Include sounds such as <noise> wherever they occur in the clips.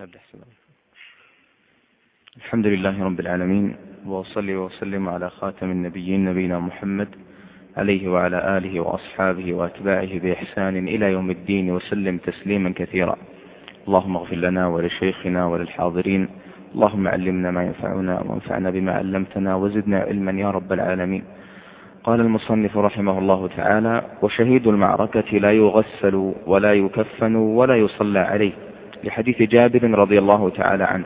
نبدأ. الحمد لله رب العالمين وأصلي وأسلم على خاتم النبيين نبينا محمد عليه وعلى آله وأصحابه وأتباعه بإحسان إلى يوم الدين وسلم تسليما كثيرا. اللهم اغفر لنا ولشيخنا وللحاضرين. اللهم علمنا ما ينفعنا وانفعنا بما علمتنا وزدنا علما يا رب العالمين. قال المصنف رحمه الله تعالى وشهيد المعركة لا يغسل ولا يكفن ولا يصلى عليه. لحديث جابر رضي الله تعالى عنه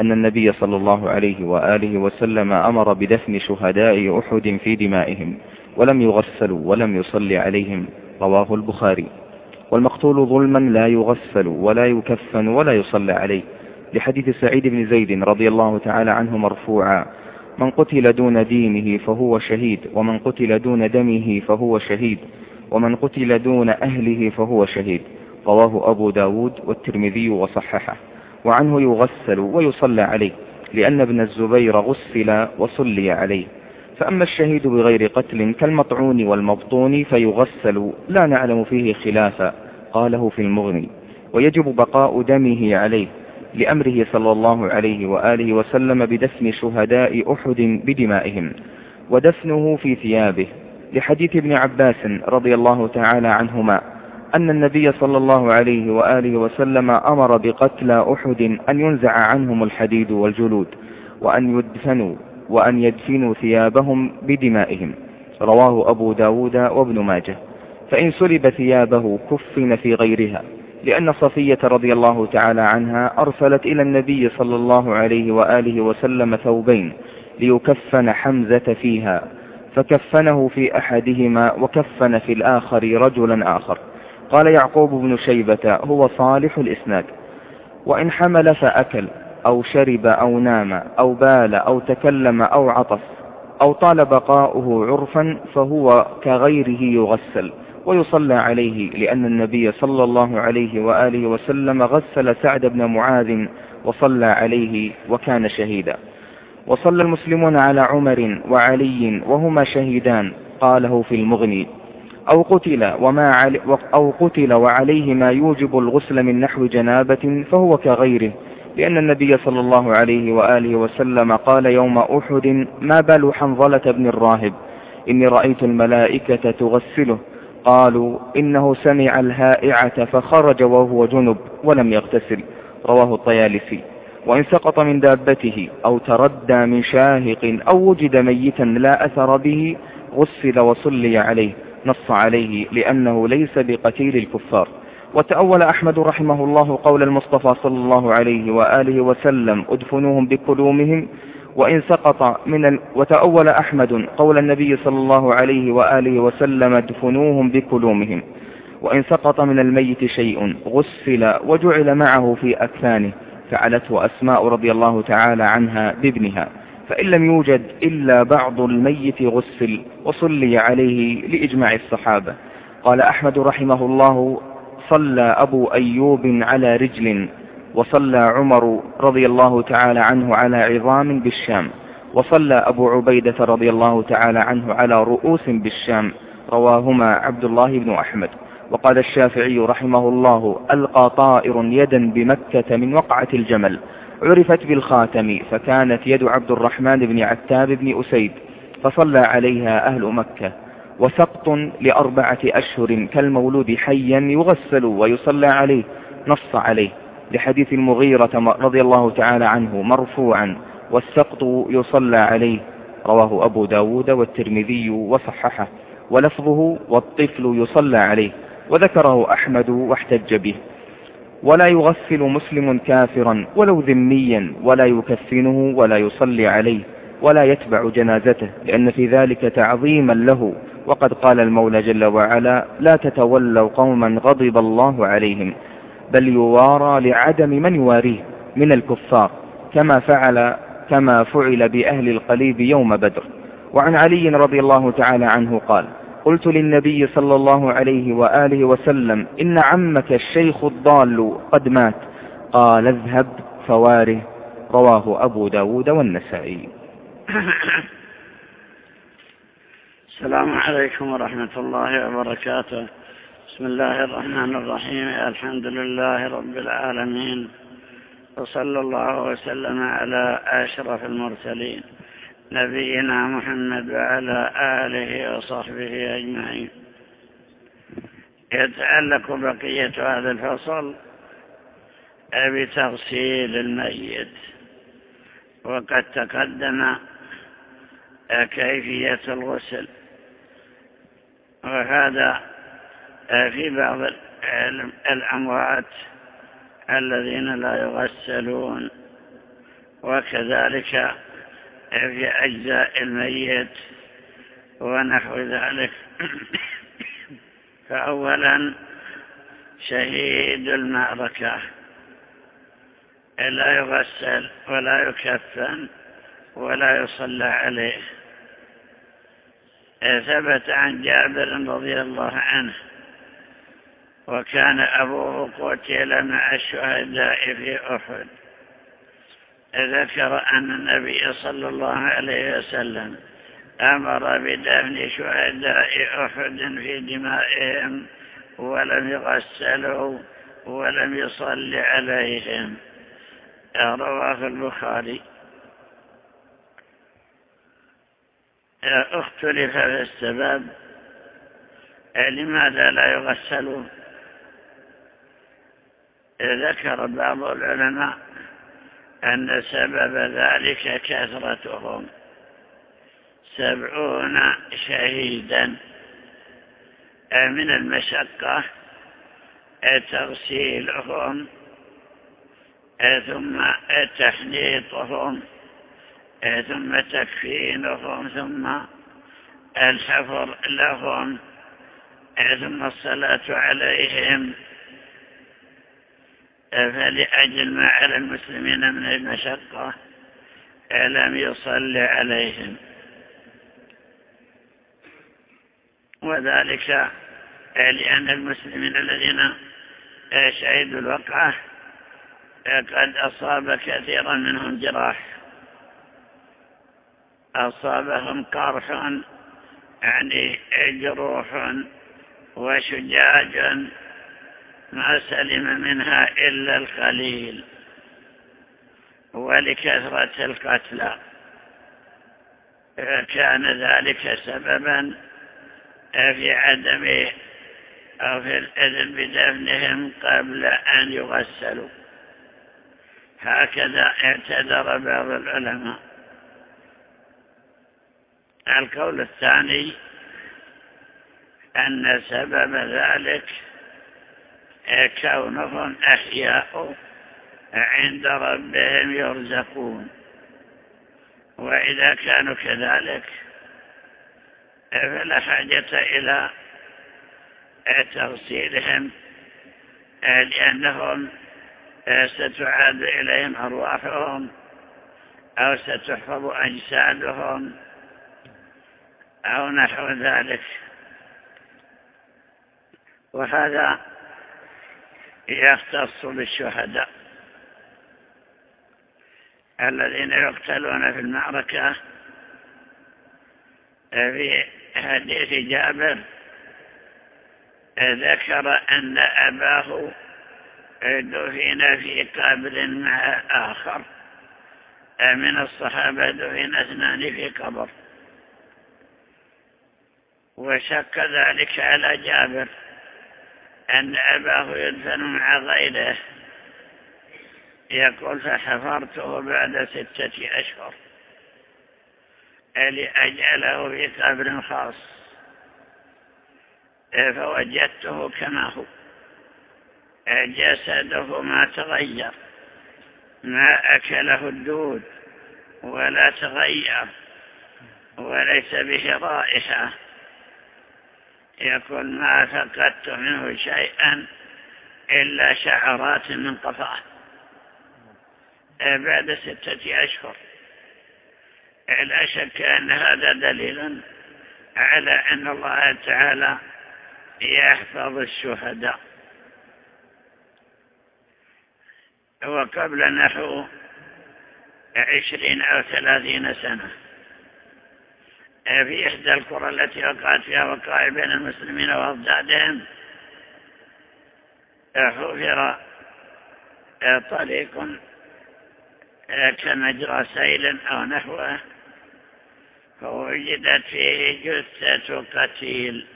أن النبي صلى الله عليه وآله وسلم أمر بدفن شهداء أحد في دمائهم ولم يغسلوا ولم يصلي عليهم رواه البخاري. والمقتول ظلما لا يغسل ولا يكفن ولا يصلى عليه. لحديث سعيد بن زيد رضي الله تعالى عنه مرفوعا من قتل دون دينه فهو شهيد ومن قتل دون دمه فهو شهيد ومن قتل دون أهله فهو شهيد. رواه أبو داود والترمذي وصححه وعنه يغسل ويصلى عليه لأن ابن الزبير غسل وصلي عليه. فأما الشهيد بغير قتل كالمطعون والمبطون فيغسل لا نعلم فيه خلافا قاله في المغني. ويجب بقاء دمه عليه لأمره صلى الله عليه وآله وسلم بدفن شهداء أحد بدمائهم ودفنه في ثيابه لحديث ابن عباس رضي الله تعالى عنهما. أن النبي صلى الله عليه وآله وسلم أمر بقتلى أحد أن ينزع عنهم الحديد والجلود وأن يدفنوا وأن يدفنوا ثيابهم بدمائهم. رواه أبو داود وابن ماجه. فإن سلب ثيابه كفن في غيرها لأن صفية رضي الله تعالى عنها أرسلت إلى النبي صلى الله عليه وآله وسلم ثوبين ليكفن حمزة فيها فكفنه في أحدهما وكفن في الآخر رجلا آخر. قال يعقوب بن شيبة هو صالح الإسناد. وإن حمل فأكل أو شرب أو نام أو بال أو تكلم أو عطس أو طال بقاؤه عرفا فهو كغيره يغسل. ويصلى عليه لأن النبي صلى الله عليه وآله وسلم غسل سعد بن معاذ وصلى عليه وكان شهيدا. وصلى المسلمون على عمر وعلي وهما شهيدان. قاله في المغني. أو قتل, وما علي أو قتل وعليه ما يوجب الغسل من نحو جنابة فهو كغيره. لأن النبي صلى الله عليه وآله وسلم قال يوم أحد ما بال حنظلة بن الراهب؟ إني رأيت الملائكة تغسله. قالوا إنه سمع الهائعة فخرج وهو جنب ولم يغتسل. رواه الطيالسي. وإن سقط من دابته أو تردى من شاهق أو وجد ميتا لا أثر به غسل وصلي عليه. نص عليه لأنه ليس بقتيل الكفار. وتأول أحمد رحمه الله قول المصطفى صلى الله عليه وآله وسلم ادفنوهم بكلومهم وإن سقط من ال... وتأول أحمد قول النبي صلى الله عليه وآله وسلم ادفنوهم بكلومهم وإن سقط من الميت شيء غسل وجعل معه في أكفانه فعلته أسماء رضي الله تعالى عنها بابنها. فإن لم يوجد إلا بعض الميت غسل وصلي عليه لإجماع الصحابة. قال أحمد رحمه الله صلى أبو أيوب على رجل وصلى عمر رضي الله تعالى عنه على عظام بالشام وصلى أبو عبيدة رضي الله تعالى عنه على رؤوس بالشام رواهما عبد الله بن أحمد. وقال الشافعي رحمه الله ألقى طائر يدا بمكة من وقعة الجمل عرفت بالخاتم فكانت يد عبد الرحمن بن عتاب بن أسيد فصلى عليها أهل مكة وسقط لأربعة أشهر كالمولود حيا يغسل ويصلى عليه نص عليه لحديث المغيرة رضي الله تعالى عنه مرفوعا والسقط يصلى عليه رواه أبو داود والترمذي وصححه ولفظه والطفل يصلى عليه وذكره أحمد واحتج به. ولا يغسل مسلم كافرا ولو ذميا ولا يكفنه ولا يصلي عليه ولا يتبع جنازته لأن في ذلك تعظيما له. وقد قال المولى جل وعلا لا تتولوا قوما غضب الله عليهم بل يوارى لعدم من يواريه من الكفار كما فعل كما فعل بأهل القليب يوم بدر. وعن علي رضي الله تعالى عنه قال قلت للنبي صلى الله عليه وآله وسلم إن عمك الشيخ الضال قد مات. قال اذهب فواره. رواه أبو داود والنسائي. السلام عليكم ورحمة الله وبركاته. بسم الله الرحمن الرحيم. الحمد لله رب العالمين. وصلى الله وسلم على أشرف المرسلين. نبينا محمد وعلى آله وصحبه أجمعين. يتعلق بقية هذا الفصل بتغسيل الميت. وقد تقدم كيفية الغسل. وهذا في بعض الأموات الذين لا يغسلون. وكذلك في أجزاء الميت ونحو ذلك. فأولا شهيد المعركة. لا يغسل ولا يكفن ولا يصلى عليه. ثبت عن جابر رضي الله عنه. وكان أبوه قتل مع الشهداء في أحد. ذكر أن النبي صلى الله عليه وسلم أمر بدفن شهداء أحد في دمائهم ولم يغسلوا ولم يصل عليهم. رواه البخاري. اختلف في السبب. لماذا لا يغسلون ذكر بعض العلماء أن سبب ذلك كثرتهم. سبعون شهيدا. من المشقة تغسيلهم ثم تحنيطهم ثم تكفينهم ثم الحفر لهم ثم الصلاة عليهم. فلأجل ما على المسلمين من المشقة لم يصل عليهم؟ وذلك لأن المسلمين الذين شهدوا الوقعة قد أصاب كثيرا منهم جراح. أصابهم قرح يعني جروح وشجاج ما سلم منها إلا القليل ولكثرة القتلى. كان ذلك سببا في عدم أو في الإذن بدفنهم قبل أن يغسلوا. هكذا اعتذر بعض العلماء. القول الثاني أن سبب ذلك كونهم أحياء عند ربهم يرزقون. وإذا كانوا كذلك فلا حاجة إلى تغسيلهم لأنهم ستعاد إليهم أرواحهم أو ستحفظ أجسادهم أو نحو ذلك. وهذا يختص بالشهداء. الذين يقتلون في المعركة في حديث جابر ذكر أن أباه دفن في قبر مع آخر. من الصحابة دفن اثنان في قبر. وشك ذلك على جابر. أن أباه يدفن مع غيره. يقول فحفرته بعد ستة أشهر. لأجعله في قبر خاص. فوجدته كما هو. جسده ما تغير. ما أكله الدود ولا تغير. وليس به رائحة. يقول ما فقدت منه شيئا إلا شعرات من قفاه بعد ستة أشهر. لا شك أن هذا دليل على أن الله تعالى يحفظ الشهداء. وقبل نحو عشرين أو ثلاثين سنة. في إحدى القرى التي وقعت فيها وقائع بين المسلمين وأضدادهم حفر طريق كمجرى سيل أو نحوه فوجدت فيه جثة قتيل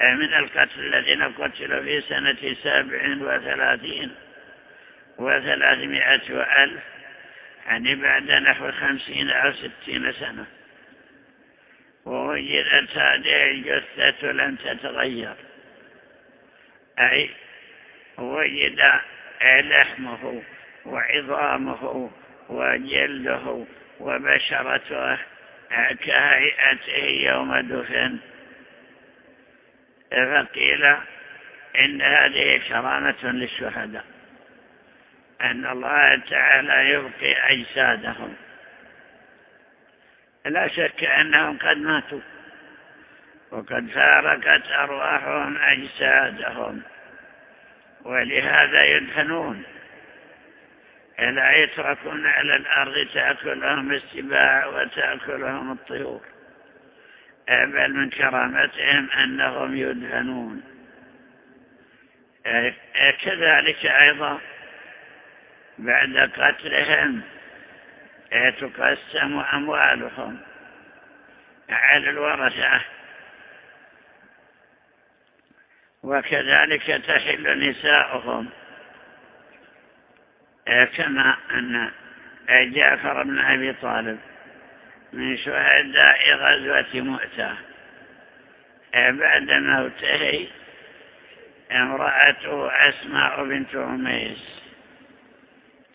من القتل الذين قتلوا في سنة سبع وثلاثين وثلاثمائة وألف يعني بعد نحو خمسين أو ستين سنة. ووجدت هذه الجثة لم تتغير. أي وجد لحمه وعظامه وجلده وبشرته كهيئته يوم دفن. فقيل إن هذه كرامة للشهداء. أن الله تعالى يبقي أجسادهم. لا شك أنهم قد ماتوا وقد فارقت أرواحهم أجسادهم ولهذا يدفنون. لا يتركون على الأرض تأكلهم السباع وتأكلهم الطيور بل من كرامتهم أنهم يدفنون. كذلك أيضا بعد قتلهم تقسم أموالهم. على الورثة. وكذلك تحل نساؤهم. كما أن جعفر بن أبي طالب من شهداء غزوة مؤتة. بعد موته امرأته أسماء بنت عميس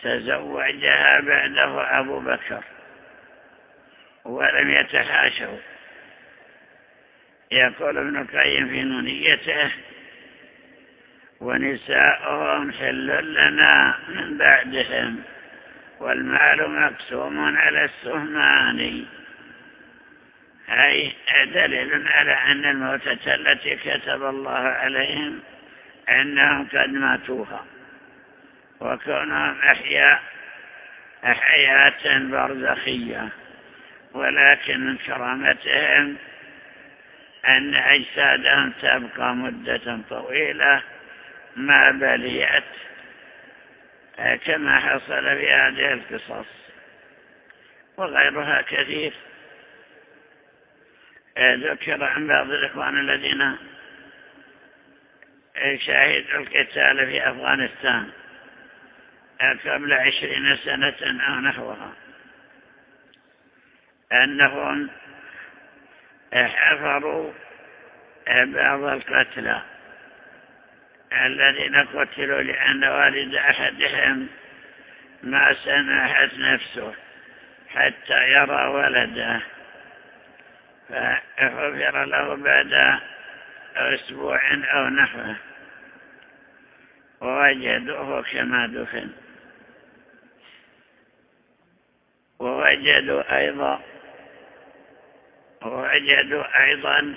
تزوجها بعده أبو بكر ولم يتحاشوا. يقول ابن القيم في نونيته ونساؤهم حل لنا من بعدهم والمال مقسوم على السهمان. أي دليل على أن الموتة التي كتب الله عليهم أنهم قد ماتوها. وكونهم أحياء حياة برزخية ولكن من كرامتهم أن أجسادهم تبقى مدة طويلة ما بليت كما حصل في هذه القصص وغيرها كثير. ذكر عن بعض الإخوان الذين شاهدوا القتال في أفغانستان. قبل عشرين سنة أو نحوها. أنهم حفروا بعض القتلى الذين قتلوا لأن والد أحدهم ما سمحت نفسه حتى يرى ولده. فغفر له بعد أسبوع أو نحوه. ووجدوه كما دفن. ووجدوا أيضا ووجدوا أيضا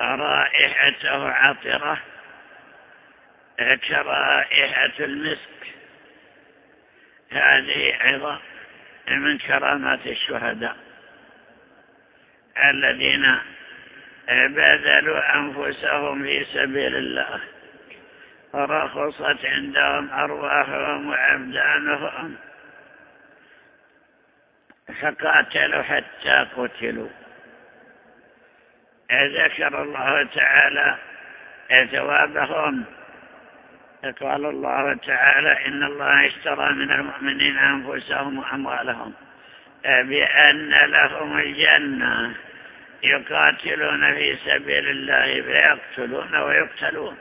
رائحته عطرة كرائحة المسك. هذه أيضا من كرامات الشهداء الذين بذلوا أنفسهم في سبيل الله رخصت عندهم أرواحهم وأبدانهم. فقاتلوا حتى قتلوا. ذكر الله تعالى ثوابهم قال الله تعالى إن الله اشترى من المؤمنين أنفسهم وأموالهم بأن لهم الجنة. يقاتلون في سبيل الله فيقتلون ويقتلون.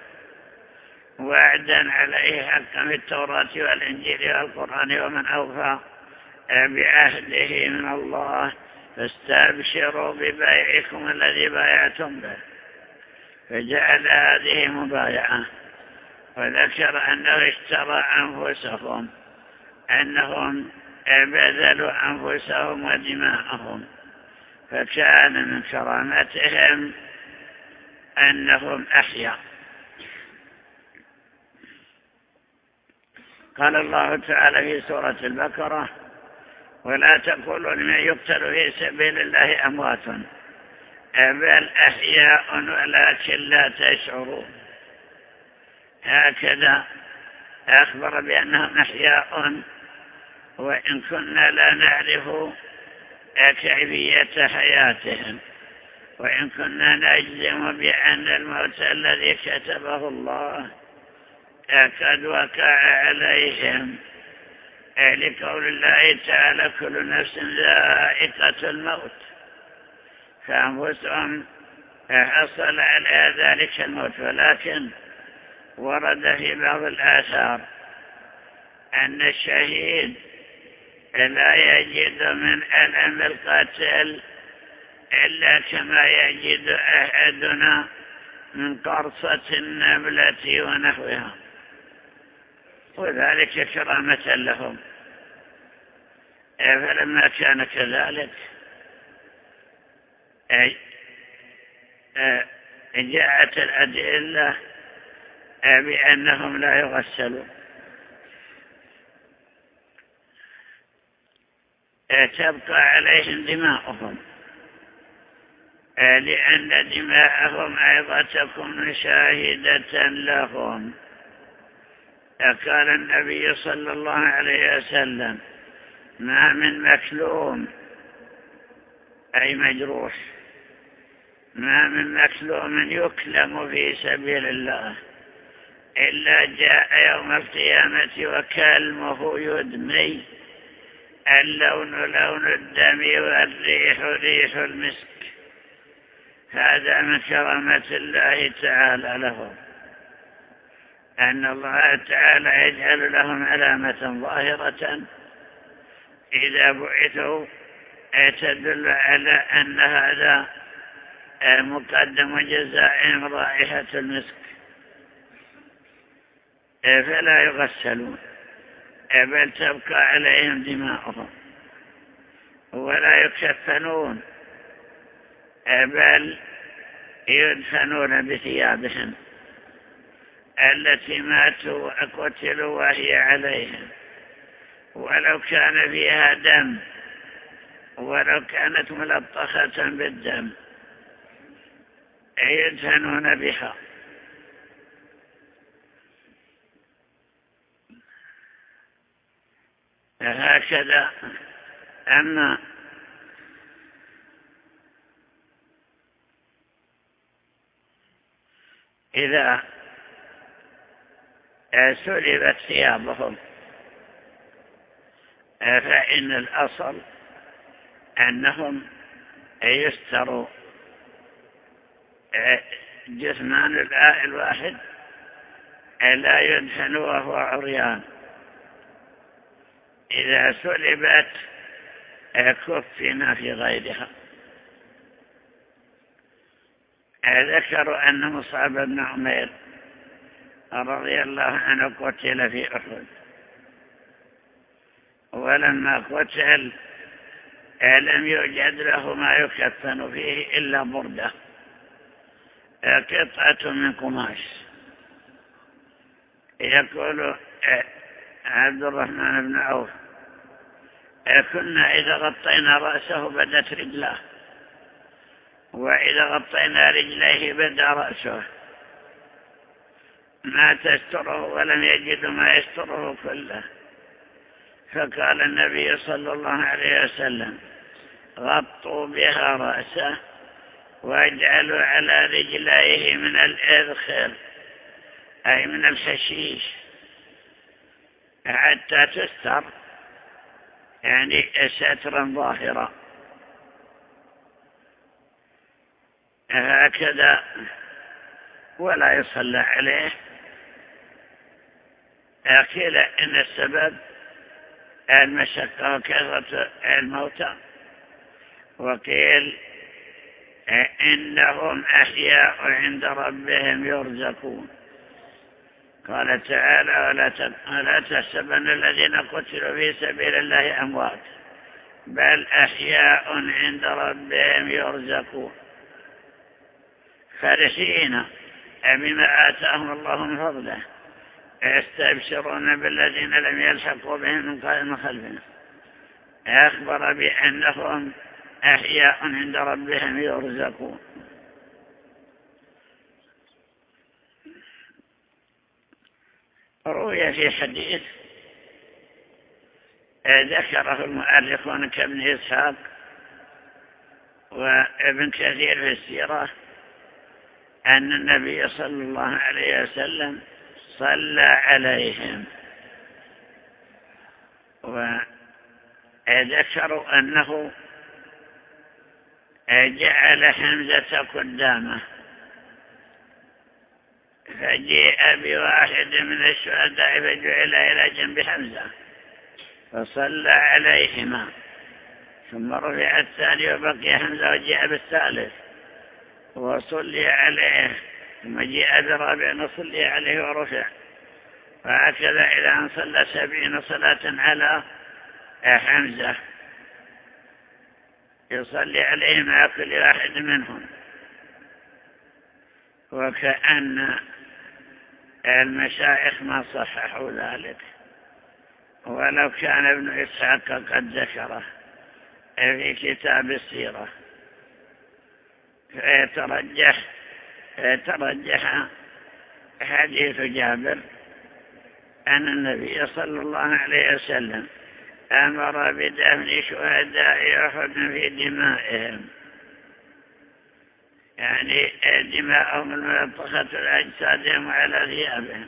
وعدا عليه حقا في التوراة والإنجيل والقرآن ومن أوفى. بعهده من الله فاستبشروا ببيعكم الذي بايعتم به. فجعل هذه مبايعة وذكر أنه اشترى أنفسهم أنهم بذلوا أنفسهم ودماءهم. فكان من كرامتهم أنهم أحيا قال الله تعالى في سورة البقرة ولا تقولوا لمن يقتل في سبيل الله أموات. بل أحياء ولكن لا تشعرون. هكذا أخبر بأنهم أحياء. وإن كنا لا نعرف كيفية حياتهم. وإن كنا نجزم بأن الموت الذي كتبه الله قد وقع عليهم. لقول الله تعالى كل نفس ذائقة الموت. فأنفسهم حصل على ذلك الموت ولكن ورد في بعض الآثار أن الشهيد لا يجد من ألم القتل إلا كما يجد أحدنا من قرصة النبلة ونحوها. وذلك كرامة لهم. فلما كان كذلك؟ جاءت الأدلة بأنهم لا يغسلون. تبقى عليهم دماؤهم. لأن دماءهم أيضا تكون شاهدة لهم. قال النبي صلى الله عليه وسلم ما من مكلوم أي مجروح. ما من مكلوم يكلم في سبيل الله إلا جاء يوم القيامة وكلمه يدمي. اللون لون الدم والريح ريح المسك. هذا من كرامة الله تعالى لهم أن الله تعالى يجعل لهم علامة ظاهرة إذا بعثوا تدل على أن هذا مقدم جزائهم رائحة المسك. فلا يغسلون بل تبقى عليهم دماؤهم ولا يكفنون بل يدفنون بثيابهم. التي ماتوا وقتلوا وهي عليهم. ولو كان فيها دم ولو كانت ملطخة بالدم يدفنون بها. هكذا. أما إذا سلبت ثيابهم. فإن الأصل أنهم يستروا جثمان الواحد لا يدفن وهو عريان. إذا سلبت كفنا في غيرها. ذكروا أن مصعب بن عمير رضي الله عنه قتل في أحد. ولما قتل لم يوجد له ما يكفن فيه إلا بردة. قطعة من قماش. يقول عبد الرحمن بن عوف كنا إذا غطينا رأسه بدت رجلاه وإذا غطينا رجليه بدا رأسه. ما تستره ولم يجد ما يستره كله. فقال النبي صلى الله عليه وسلم غطوا بها رأسه واجعلوا على رجليه من الإذخر أي من الحشيش حتى تستر يعني سترا ظاهرا. هكذا ولا يصلى عليه. قيل إن السبب المشقة وكثرة الموتى وقيل إنهم أحياء عند ربهم يرزقون. قال تعالى ولا تحسبن الذين قتلوا في سبيل الله أموات بل أحياء عند ربهم يرزقون. فرحين بما آتاهم الله من فضله. يستبشرون بالذين لم يلحقوا بهم من قائم خلفهم. أخبر بأنهم أحياء عند ربهم يرزقون. روي في حديث ذكره المؤرخون كابن إسحاق وابن كثير في السيرة أن النبي صلى الله عليه وسلم صلى عليهم. وذكروا أنه جعل حمزة قدامه. فجيء بواحد من الشهداء فجعل إلى جنب حمزة. فصلى عليهما. ثم رفع الثاني وبقي حمزة وجاء بالثالث. وصلي عليه. ثم جاء برابع وصلي عليه ورفع. وهكذا إلى أن صلى سبعين صلاة على حمزة. يصلي عليه مع كل واحد منهم. وكأن المشايخ ما صححوا ذلك. ولو كان ابن إسحاق قد ذكره في كتاب السيرة. فيترجح يترجح حديث جابر أن النبي صلى الله عليه وسلم أمر بدفن شهداء أحد في دمائهم. يعني دماءهم الملطخة لأجسادهم على ثيابهم.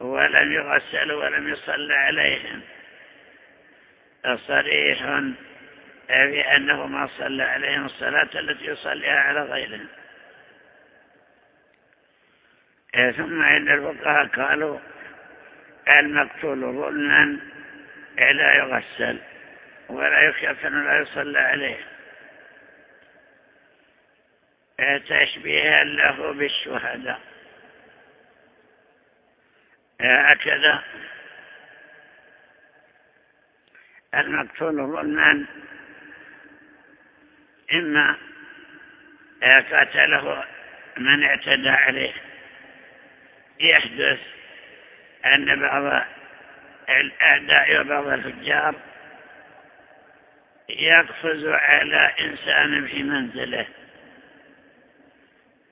ولم يغسلوا ولم يصلى عليهم. صريح بأنه ما صلى عليهم الصلاة التي يصليها على غيرهم. ثم عند الفقهاء قالوا المقتول ظلما لا يغسل ولا يكفن ولا يصلى عليه. تشبيها له بالشهداء. هكذا. المقتول ظلما إما قتله من اعتدى عليه. يحدث أن بعض الأعداء وبعض الفجار يقفز على إنسان في منزله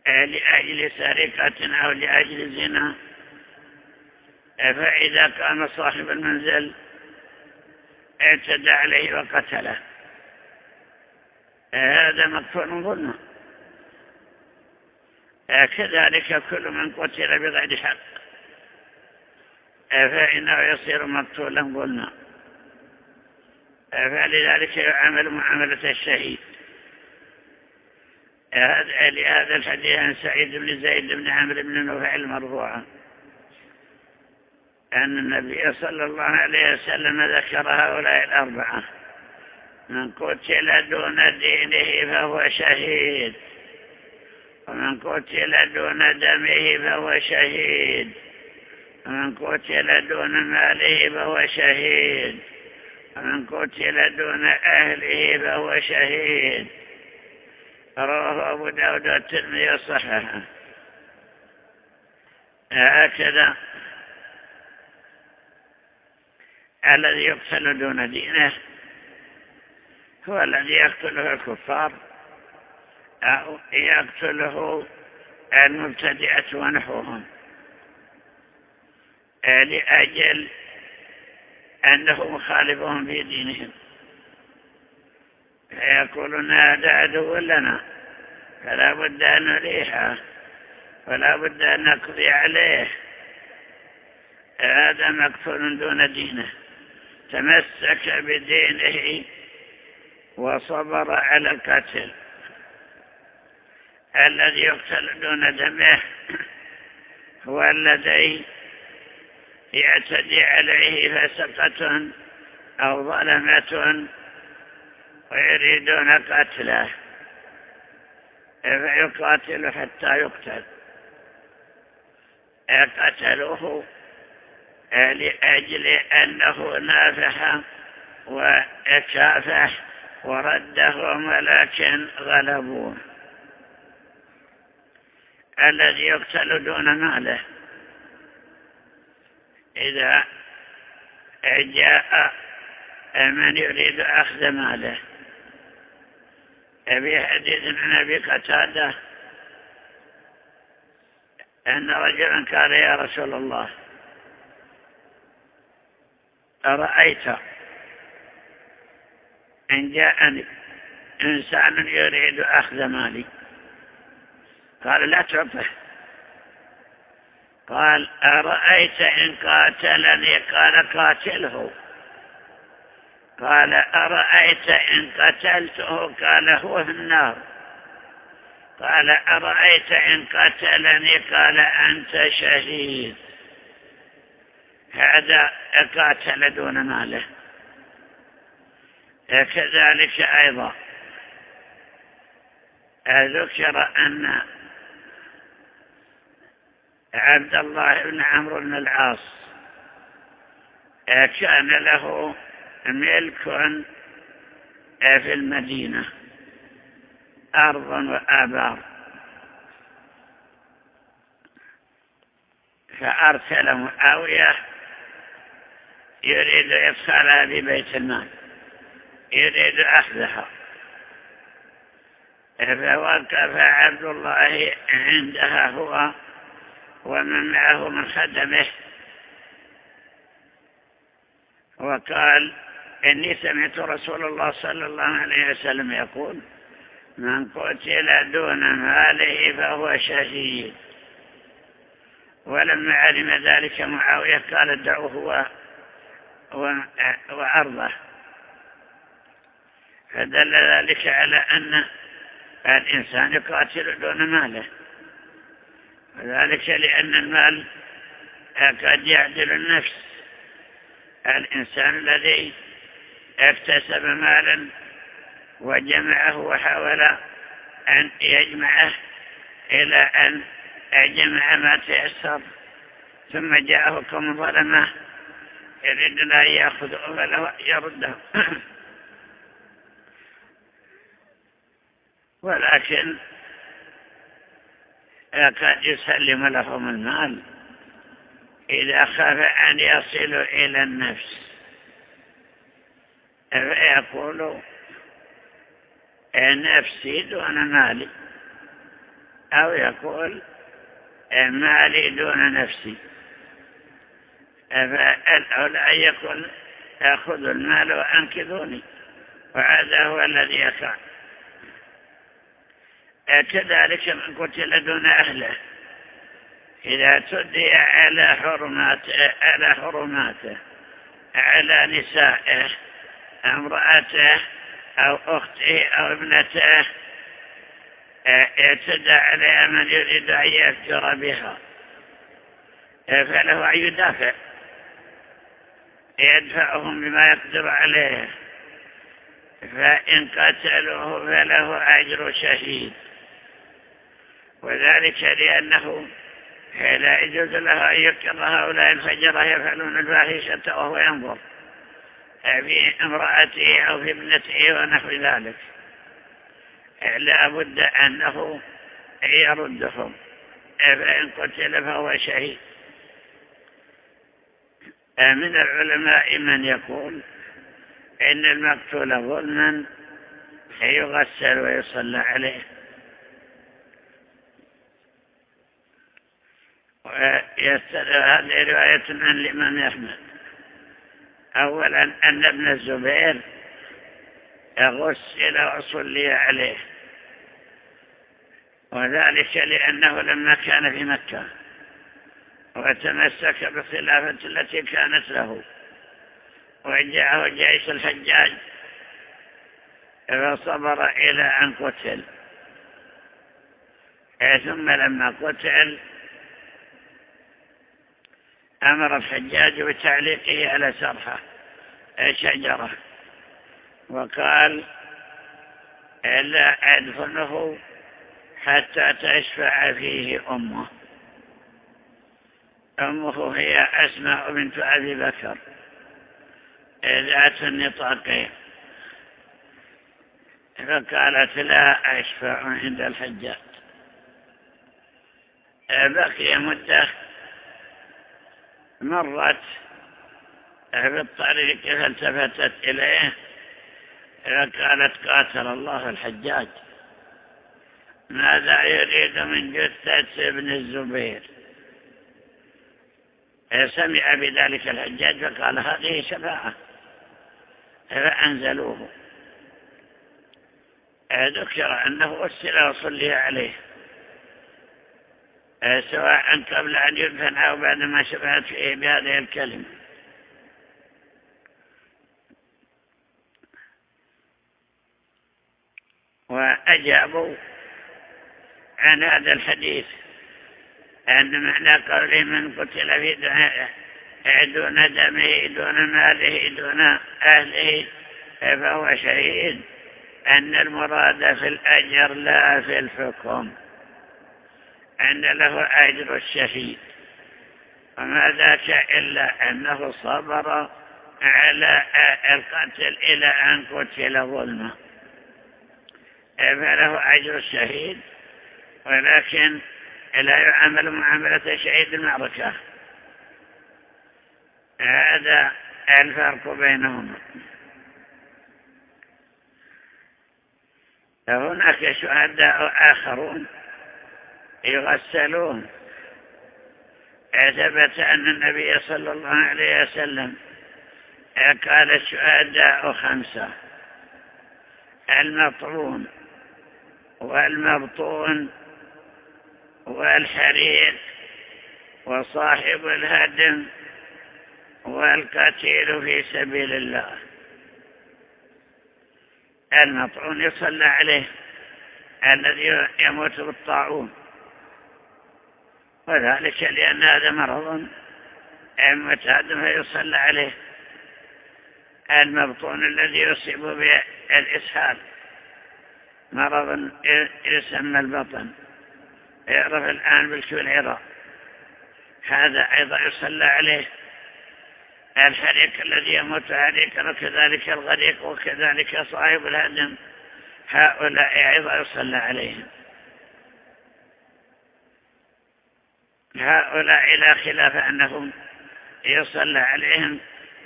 لأجل سرقة أو لأجل زنا. فإذا كان صاحب المنزل اعتدى عليه وقتله. هذا مقتول ظلم كذلك كل من قتل بغير حق. فإنه يصير مقتولا ظلما فلذلك يعامل معاملة الشهيد. لهذا الحديث عن سعيد بن زيد بن عمرو بن نوفل مرفوعا أن النبي صلى الله عليه وسلم ذكر هؤلاء الأربعة. من قتل دون دينه فهو شهيد. ومن قتل دون دمه فهو شهيد. ومن قتل دون ماله فهو شهيد. ومن قتل دون أهله فهو شهيد. رواه أبو داود والترمذي وصححه. هكذا الذي يقتل دون دينه هو الذي يقتله الكفار. أو يقتله المبتدئة ونحوهم. لأجل أنه مخالفهم في دينهم. فيقولون هذا عدو لنا فلا بد أن نريحه ولا بد أن نقضي عليه. هذا مقتول دون دينه. تمسك بدينه وصبر على القتل. الذي يقتل دون دمه هو الذي يعتدي عليه فسقة أو ظلمة ويريدون قتله. فيقاتل حتى يقتل. قتلوه لأجل أنه نافح وكافح وردهم ولكن غلبوه. الذي يقتل دون ماله. إذا جاء من يريد أخذ ماله. في حديث عن أبي قتادة أن رجلا قال يا رسول الله أرأيت إن جاءني إنسان يريد أخذ مالي؟ قال لا تعطه قال أرأيت إن قاتلني؟ قال قاتله. قال أرأيت إن قتلته؟ قال هو في النار. قال أرأيت إن قتلني؟ قال أنت شهيد. هذا قاتل دون ماله. كذلك أيضا ذكر أن عبد الله بن عمرو بن العاص. كان له ملك في المدينة أرض وآبار. فأرسل معاوية يريد إدخالها ببيت المال يريد أخذها. فوقف عبد الله عندها هو ومن معه من خدمه وقال إني سمعت رسول الله صلى الله عليه وسلم يقول من قتل دون ماله فهو شهيد ولما علم ذلك معاوية قال دعوه وأرضه فدل ذلك على أن الإنسان يقاتل دون ماله. وذلك لأن المال قد يعدل النفس. الإنسان الذي اكتسب مالا وجمعه وحاول أن يجمعه إلى أن جمع ما تيسر ثم جاءه كم ظلمه يريد لا يأخذ فله يرده <clears throat> ولكن يسلم لهم المال. إذا خاف أن يصلوا إلى النفس فيقول نفسي دون مالي أو يقول مالي دون نفسي. فالأولى أن يقول أخذوا المال وأنكذوني وهذا هو الذي يقع كذلك من قتل دون أهله. إذا تدي على حرماته على حرماته على نسائه امرأته أو أخته أو ابنته اعتدى عليها من يريد أن يفجر بها. فله أن يدافع. يدفعهم بما يقدر عليه. فإن قتلوه فله أجر شهيد. وذلك لأنه لا يجوز له أن يكر هؤلاء الفجرة يفعلون الفاحشة وهو ينظر في امرأته أو في ابنته ونحو ذلك. لا بد أنه يردهم. فإن قتل فهو شهيد. من العلماء من يقول إن المقتول ظلما يغسل ويصلى عليه. ويستدل هذه رواية عن الإمام أحمد. أولا أن ابن الزبير غسل وصلي عليه وذلك لأنه لما كان في مكة وتمسك بالخلافة التي كانت له وجاءه جيش الحجاج فصبر إلى أن قتل. ثم لما قتل أمر الحجاج بتعليقه على سرحة شجرة وقال لا أدفنه حتى تشفع فيه أمه. أمه هي أسماء بنت أبي بكر ذات النطاقين فقالت لا أشفع عند الحجاج. بقي مدة مرت بالطريق فالتفتت إليه فقالت قاتل الله الحجاج. ماذا يريد من جثة ابن الزبير؟ سمع بذلك الحجاج فقال هذه شفاعة. فأنزلوه. ذكر أنه وسل وصلي عليه. سواء قبل أن يدفن أو بعد ما شفعت فيه بهذه الكلمة وأجابوا عن هذا الحديث أن معنى قوله من قتل في دون دمه دون ماله دون أهله فهو شهيد أن المراد في الأجر لا في الحكم. أن له أجر الشهيد. وما ذاك إلا أنه صبر على القتل إلى أن قتل ظلمه. فله أجر الشهيد ولكن لا يعامل معاملة شهيد المعركة. هذا الفرق بينهما. هناك شهداء آخرون. يغسلون. ثبت أن النبي صلى الله عليه وسلم قال الشهداء خمسة المطرون والمبطون والحريق وصاحب الهدم والقتيل في سبيل الله. المطعون يصلى عليه الذي يموت بالطاعون. وذلك لأن هذا مرض معتاد فيصلى عليه. المبطون الذي يصيب بالإسهال. مرض يسمى البطن. يعرف الآن بالكوليرا. هذا أيضا يصلى عليه. الحريق الذي يموت حريقا وكذلك الغريق وكذلك صاحب الهدم. هؤلاء أيضا يصلى عليهم. هؤلاء لا خلاف أنهم يصلى عليهم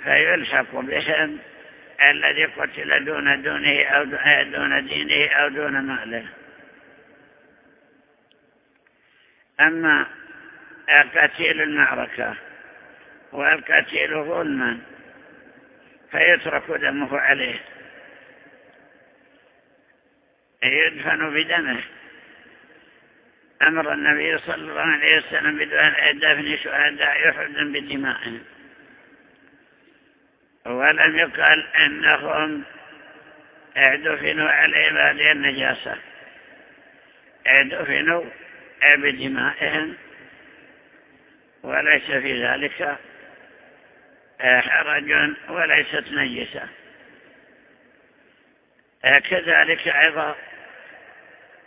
فيلحق بهم الذي قتل دون دونه أو دون دينه أو دون ماله. أما قتيل المعركة والقتيل ظلما فيترك دمه عليه. يدفن بدمه. أمر النبي صلى الله عليه وسلم بدفن شهداء يحد بدمائهم. ولم يقل إنهم دفنوا عليهم هذه النجاسة. دفنوا بدمائهم. وليس في ذلك حرج وليست نجسة. كذلك أيضا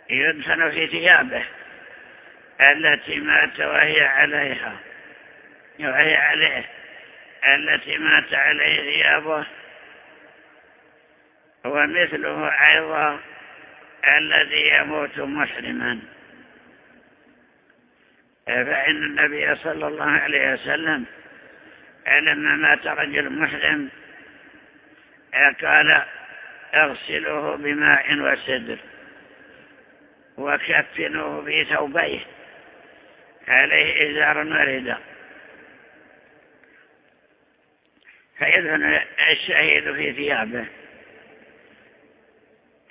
يدفن في ثيابه. التي مات وهي عليها وهي عليه. التي مات عليه ثيابه. ومثله أيضا الذي يموت محرما فإن النبي صلى الله عليه وسلم لما مات رجل محرم قال اغسلوه بماء وسدر وكفنوه بثوبيه. عليه إزار ورداء فيدفن الشهيد في ثيابه.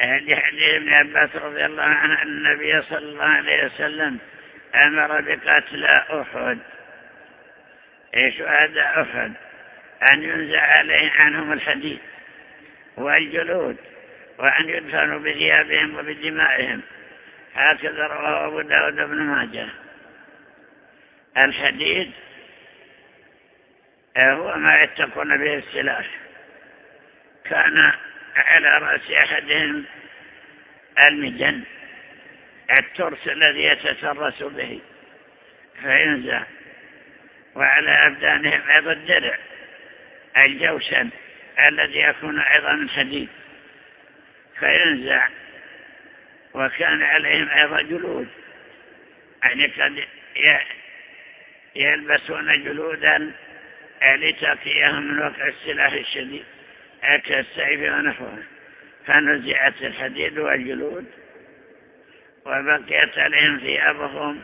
لحديث ابن عباس رضي الله عنه أن النبي صلى الله عليه وسلم أمر بقتل أحد. شهداء أحد؟ أن ينزع عليه عنهم الحديد والجلود وأن يدفنوا بثيابهم وبدمائهم. هكذا رواه أبو داود بن ماجه. الحديد هو ما يتقون به السلاح. كان على رأس أحدهم المجن الترس الذي يتترس به فينزع وعلى أبدانهم أيضا الدرع الجوشن الذي يكون أيضا من حديد. فينزع وكان عليهم أيضا جلود. يعني قد يلبسون جلودا لتقيهم من وقع السلاح الشديد كالسيف ونحوه. فنزعت الحديد والجلود وبقيت عليهم ثيابهم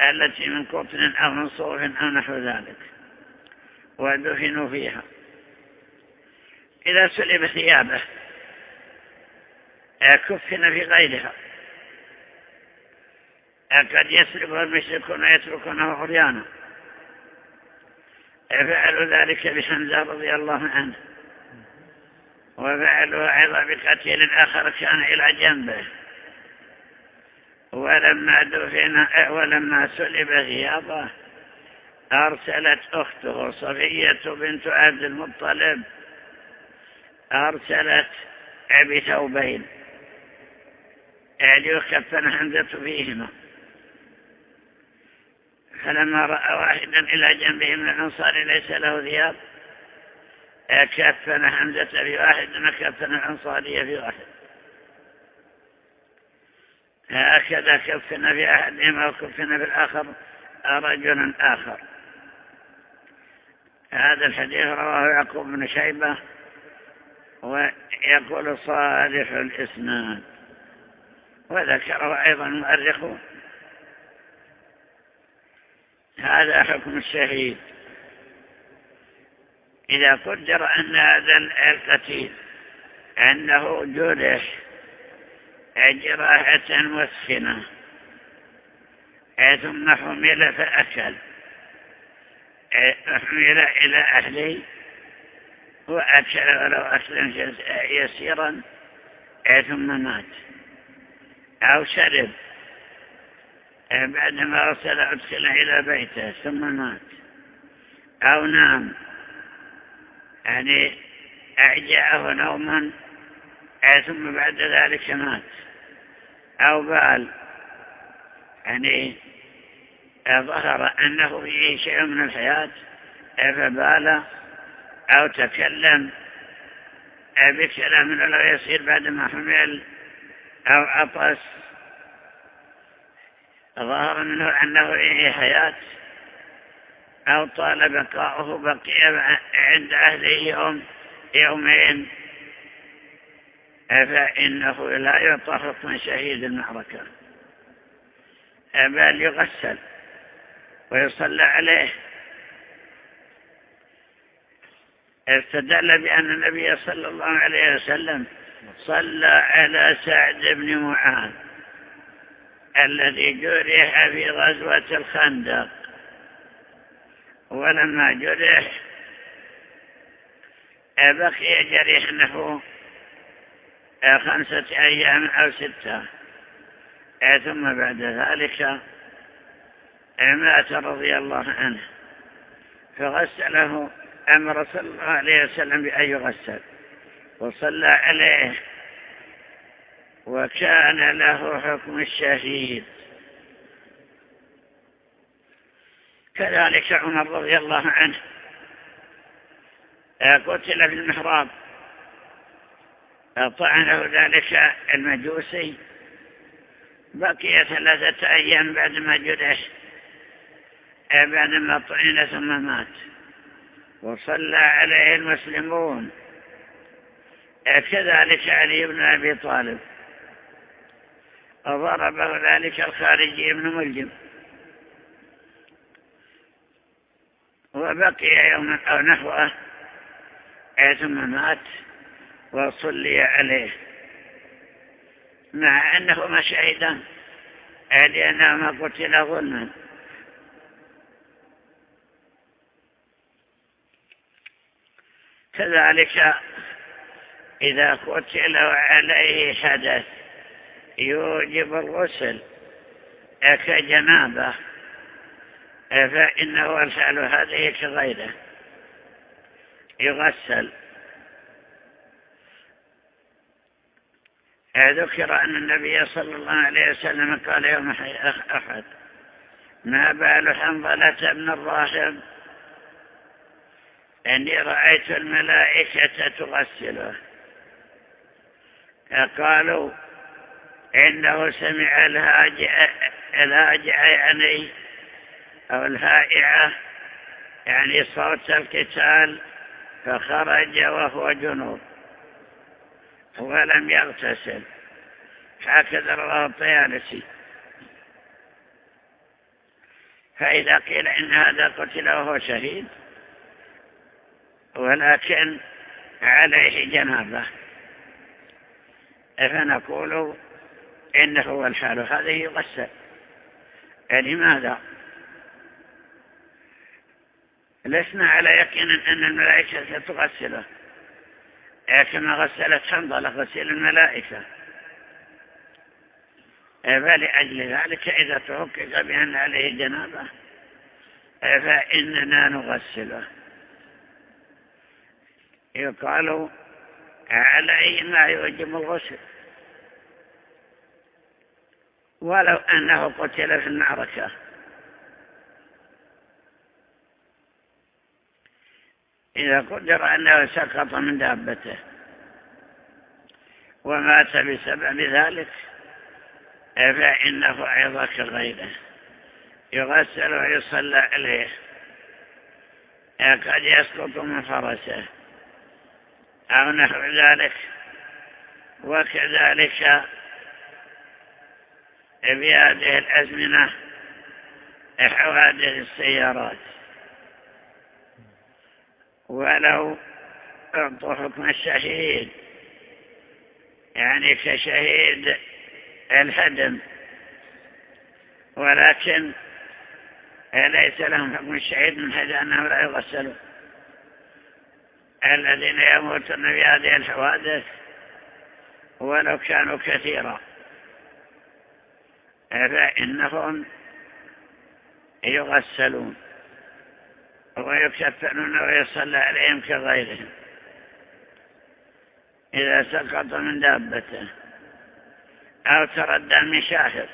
التي من قطن أو من صوف أو نحو ذلك ودفنوا فيها. إذا سلب ثيابه كفن في غيرها. قد يسلب المشركون ويتركونه عريانا. فعلوا ذلك بحمزة رضي الله عنه. وفعلوا أيضا بقتيل آخر كان إلى جنبه. ولما دفن ولما سلب غيابه أرسلت أخته صفية بنت عبد المطلب. أرسلت بثوبين ليكفن حمزة فيهما. فلما رأى واحدا إلى جنبه من الأنصار ليس له ثياب كفن حمزة في واحد وكفن الأنصارية في واحد. هكذا كفن في أحدهما وكفن في الآخر رجل آخر. هذا الحديث رواه يعقوب بن شيبة ويقول صالح الإسناد وذكره أيضا المؤرخون. هذا حكم الشهيد إذا قدر أن هذا القتيل أنه جرح جراحة مسخنة ثم حمل فأكل حمل إلى أهلي وأكل ولو أكلا يسيرا ثم مات أو شرب بعدما أرسل أدخل إلى بيته ثم مات. أو نام. يعني أعجعه نوما ثم بعد ذلك مات. أو بال يعني ظهر أنه فيه شيء من الحياة فبال أو تكلم بكلام لو يصير بعد ما حمل أو عطس. ظهر منه أنه فيه حياة أو طال بقاؤه بقي عند أهله يوم يومين. فإنه لا يعطى حكم شهيد المعركة. بل يغسل ويصلى عليه. استدل بأن النبي صلى الله عليه وسلم صلى على سعد بن معاذ. الذي جرح في غزوة الخندق. ولما جرح بقي جريح له خمسة أيام أو ستة. ثم بعد ذلك مات رضي الله عنه. فغسله أمر صلى الله عليه وسلم بأن يغسل. وصلى عليه وكان له حكم الشهيد. كذلك عمر رضي الله عنه قتل في المحراب. طعنه ذلك المجوسي. بقي ثلاثة أيام بعد ما جرح بعد ما طعن ثم مات. وصلى عليه المسلمون. كذلك علي بن أبي طالب. ضربه ذلك الخارجي بن ملجم. وبقي يوما أو نحوه ثم مات وصلي عليه. مع أنهما شهيدان. لأنهما قتل ظلما. كذلك إذا قتل عليه حدث. يوجب الغسل. كجنابه فإنه الفعل هذه كغيره يغسل. ذكر أن النبي صلى الله عليه وسلم قال يوم أحد ما بال حنظلة بن الراهب أني رأيت الملائكة تغسله. قالوا إنه سمع الهاجع يعني أو الهائعة يعني صوت القتال فخرج وهو جنوب ولم يغتسل. هكذا رواه الطيالسي. فإذا قيل إن هذا قتل وهو شهيد ولكن عليه جنابه فنقول إنه هو الحال هذه يغسل. لماذا لسنا على يقين أن الملائكة ستغسله. كما غسلت حنظلة غسيل الملائكة. فلأجل ذلك إذا تحقق بأن عليه جنابه فإننا نغسله. يقال عليه ما يوجب الغسل. ولو أنه قتل في المعركة إذا قدر أنه سقط من دابته ومات بسبب ذلك فإنه أيضا كغيره. يغسل ويصلى عليه قد يسقط من فرسه. أو نحو ذلك. وكذلك في هذه الأزمنة حوادث السيارات. ولو أعطوا حكم الشهيد يعني كشهيد الهدم. ولكن ليس لهم حكم الشهيد من حيث أنهم لا يغسلون الذين يموتون في هذه الحوادث ولو كانوا كثيرا. فإنهم يغسلون ويكفنون ويصلى عليهم كغيرهم. إذا سقط من دابته أو تردى من شاهد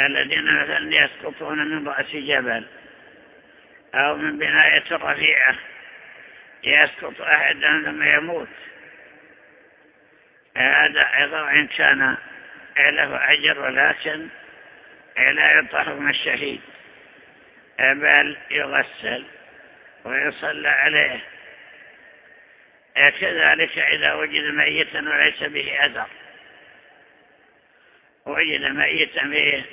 الذين مثلا يسقطون من رأس جبل أو من بناية رفيعة يسقط أحدا ثم يموت. هذا أيضا إن كان له أجر ولكن لا يطهر الشهيد. بل يغسل ويصلى عليه. كذلك إذا وجد ميتا وليس به أثر. وجد ميتا به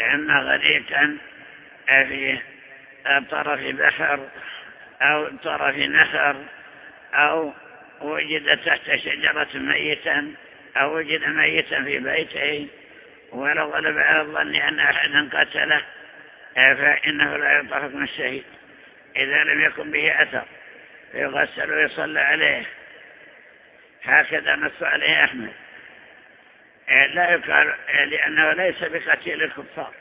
إما غريقا في طرف بحر أو طرف نهر أو وجد تحت شجرة ميتا أو وجد ميتا في بيته ولو غلب على الظن أن أحدا قتله فإنه لا يطهر من الشهيد. إذا لم يكن به أثر فيغسل ويصلى عليه. هكذا نص عليه أحمد. لا يقال لأنه ليس بقتيل الكفار.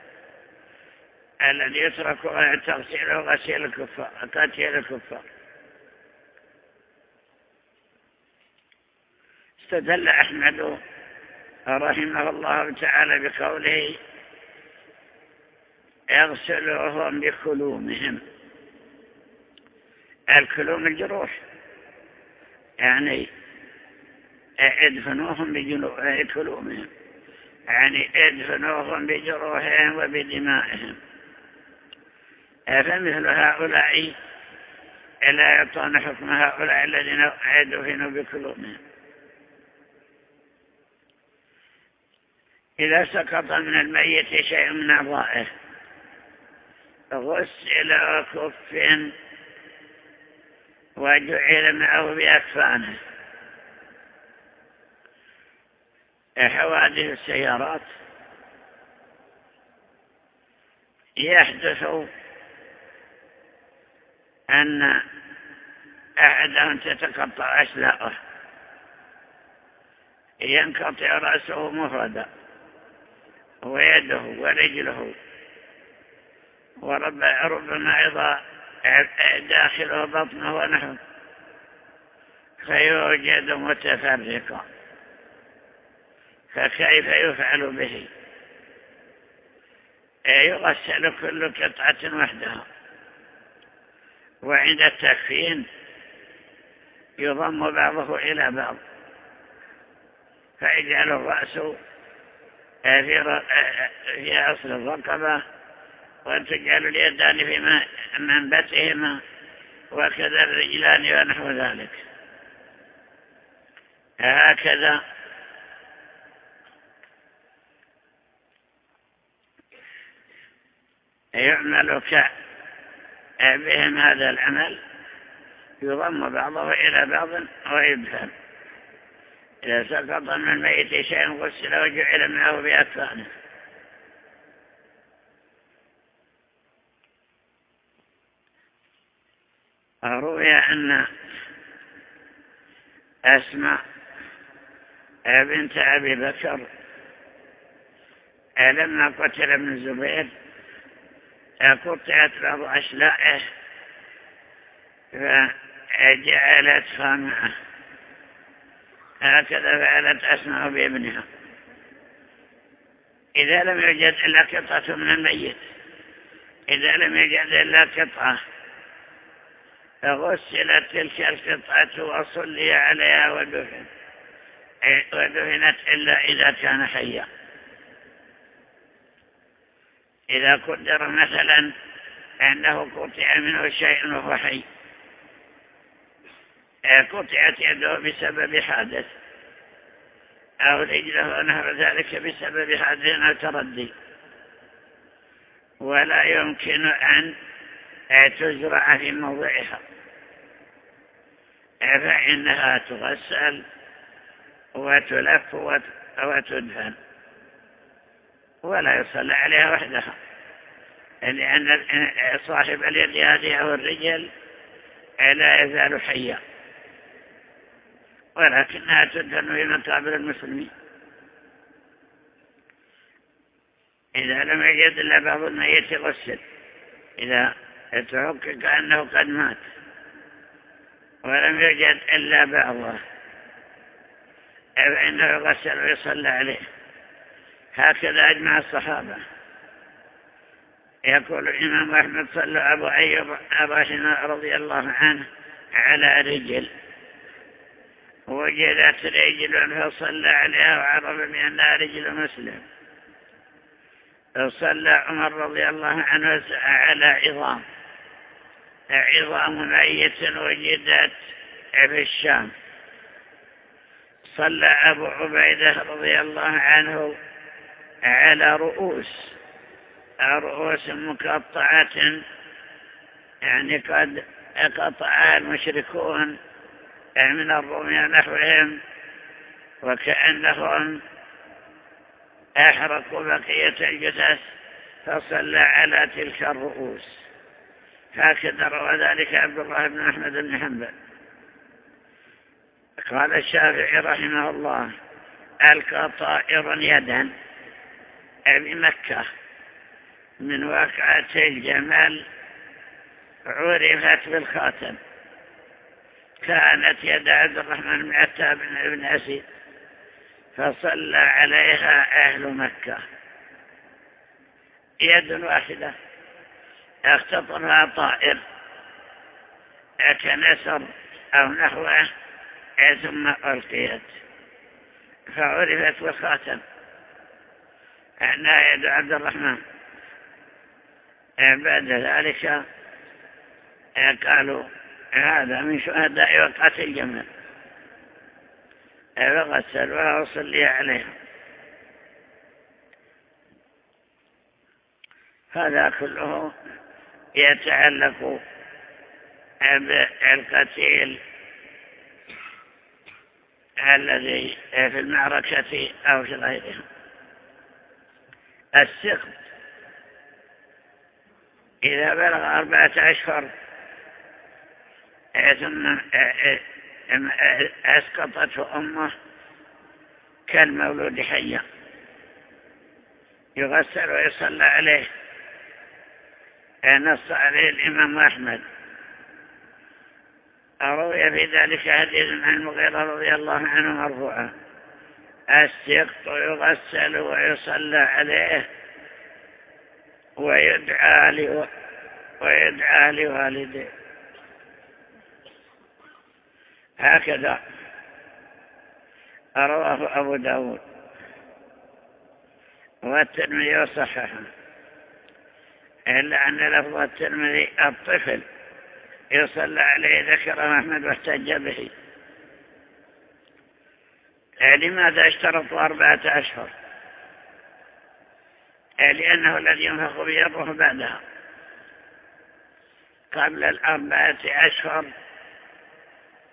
الذي يترك تغسيله غسيل الكفار قتيل الكفار. استدل أحمد رحمه الله تعالى بقوله يغسلهم بكلومهم الكلوم الجروح. يعني ادفنوهم بكلومهم يعني ادفنوهم بجروحهم وبدمائهم. فمثل هؤلاء؟ لا يعطون حكم هؤلاء الذين ادفنوا بكلومهم إذا سقط من الميت شيء من أعضائه غسل وكف وجعل معه بأكفانه. حوادث السيارات. يحدث أن أحدهم تتقطع أشلاءه ينقطع رأسه مفردا. ويده ورجله. وربما أيضا داخله بطنه ونحو فيوجد متفرقا. فكيف يفعل به؟ يغسل كل قطعة وحدها. وعند التكفين يضم بعضه إلى بعض. فيجعل الرأس في أصل الرقبة وتجعل اليدان في منبتهما وكذا الرجلان ونحو ذلك. هكذا. يعمل بهم هذا العمل يضم بعضه إلى بعض إذا سقط من الميت شيء غسل وجعل معه بأكفانه. روي أن أسمع بنت أبي بكر لما قتل ابن الزبير قطعت بعض أشلائه فجعلت خامعه هكذا فعلت أسمع بابنها. إذا لم يوجد إلا قطعة من الميت إذا لم يوجد إلا قطعة فغسلت تلك القطعة وصلي عليها ودفن. ودفنت إلا إذا كان حيا. إذا قدر مثلا أنه قطع منه شيء وهو حي. قطعت يده بسبب حادث. أو رجله نهر ذلك بسبب حادث أو تردي. ولا يمكن أن تزرع في موضعها. فإنها تغسل وتلف وتدفن. ولا يصلى عليها وحدها. لأن صاحب اليد هذه أو الرجل لا يزال حيا. ولكنها تدفن في مقابر المسلمين. إذا لم يجد إلا بعض الميت غسل إذا تحقق أنه قد مات. ولم يجد إلا بعضه. فإنه يغسل ويصلى عليه. هكذا أجمع الصحابة. يقول الإمام أحمد صلى أبو أيوب أباشنا رضي الله عنه على رجل وجدت رجل فصلى عليها وعرف بأنها رجل مسلم. فصلى عمر رضي الله عنه على عظام. عظام ميت وجدت في الشام. صلى أبو عبيدة رضي الله عنه على رؤوس. رؤوس مقطعة يعني قد قطعها المشركون من الروم نحوهم وكأنهم أحرقوا بقية الجثث فصلى على تلك الرؤوس. هكذا روى ذلك عبد الله بن أحمد بن حنبل. قال الشافعي رحمه الله ألقى طائرا يدا بمكة من واقعة الجمال عرفت بالخاتم. كانت يد عبد الرحمن بن عتاب بن أسيد فصلى عليها أهل مكة. يد واحدة اختطرها طائر كنسر أو نحوه ثم ألقيت. فعرفت بالخاتم أنها يد عبد الرحمن. بعد ذلك قالوا هذا من شهداء وقعة الجمل فغسلوها وصلي عليها هذا كله يتعلق بالقتيل الذي في المعركة أو في غيرها. السقط إذا بلغ أربعة أشهر ثم أسقطته أمه كالمولود حيا. يغسل ويصلى عليه. نص عليه الإمام أحمد. أروي في ذلك حديث عن المغيرة رضي الله عنه مرفوعا. السقط يغسل ويصلى عليه ويدعى ويدعى لوالديه هكذا. رواه أبو داود. والترمذي وصححه. إلا أن لفظ الترمذي الطفل يصلى عليه ذكر أحمد واحتج به. لماذا اشترطوا أربعة أشهر؟ لأنه الذي ينفخ به بعدها. قبل الأربعة أشهر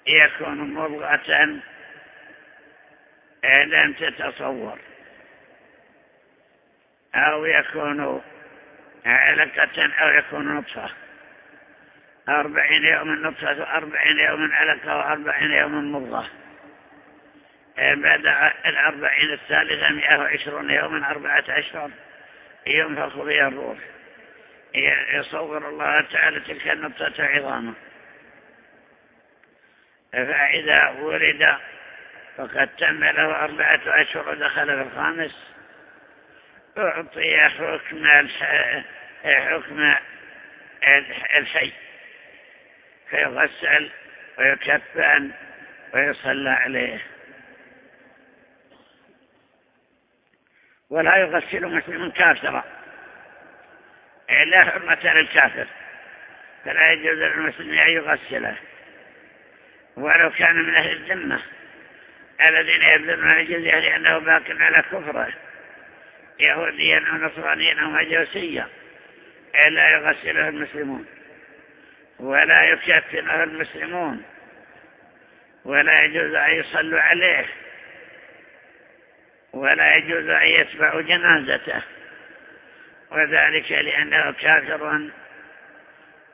يكون مضغة لم تتصور. أو يكون علقة أو يكون نطفة. أربعين يوم نطفة وأربعين يوم علقة وأربعين يوم مضغة. بعد الأربعين الثالثة مئة وعشرون يوما أربعة أشهر. ينفخ بها الروح. يصور الله تعالى تلك النطفة عظاما. فإذا ولد فقد تم له أربعة أشهر ودخل في الخامس. أعطي حكم حكم الحي. فيغسل ويكفن ويصلى عليه. ولا يغسل مسلم كافرا. إلا حرمة للكافر فلا يجوز للمسلم أن يغسله. ولو كان من أهل الذمة الذين يبذلون الجزية لأنه باق على كفره يهوديا أو نصرانيا أو مجوسيا إلا يغسله المسلمون ولا يكفنه المسلمون ولا يجوز أن يصلوا عليه ولا يجوز أن يتبعوا جنازته وذلك لأنه كافر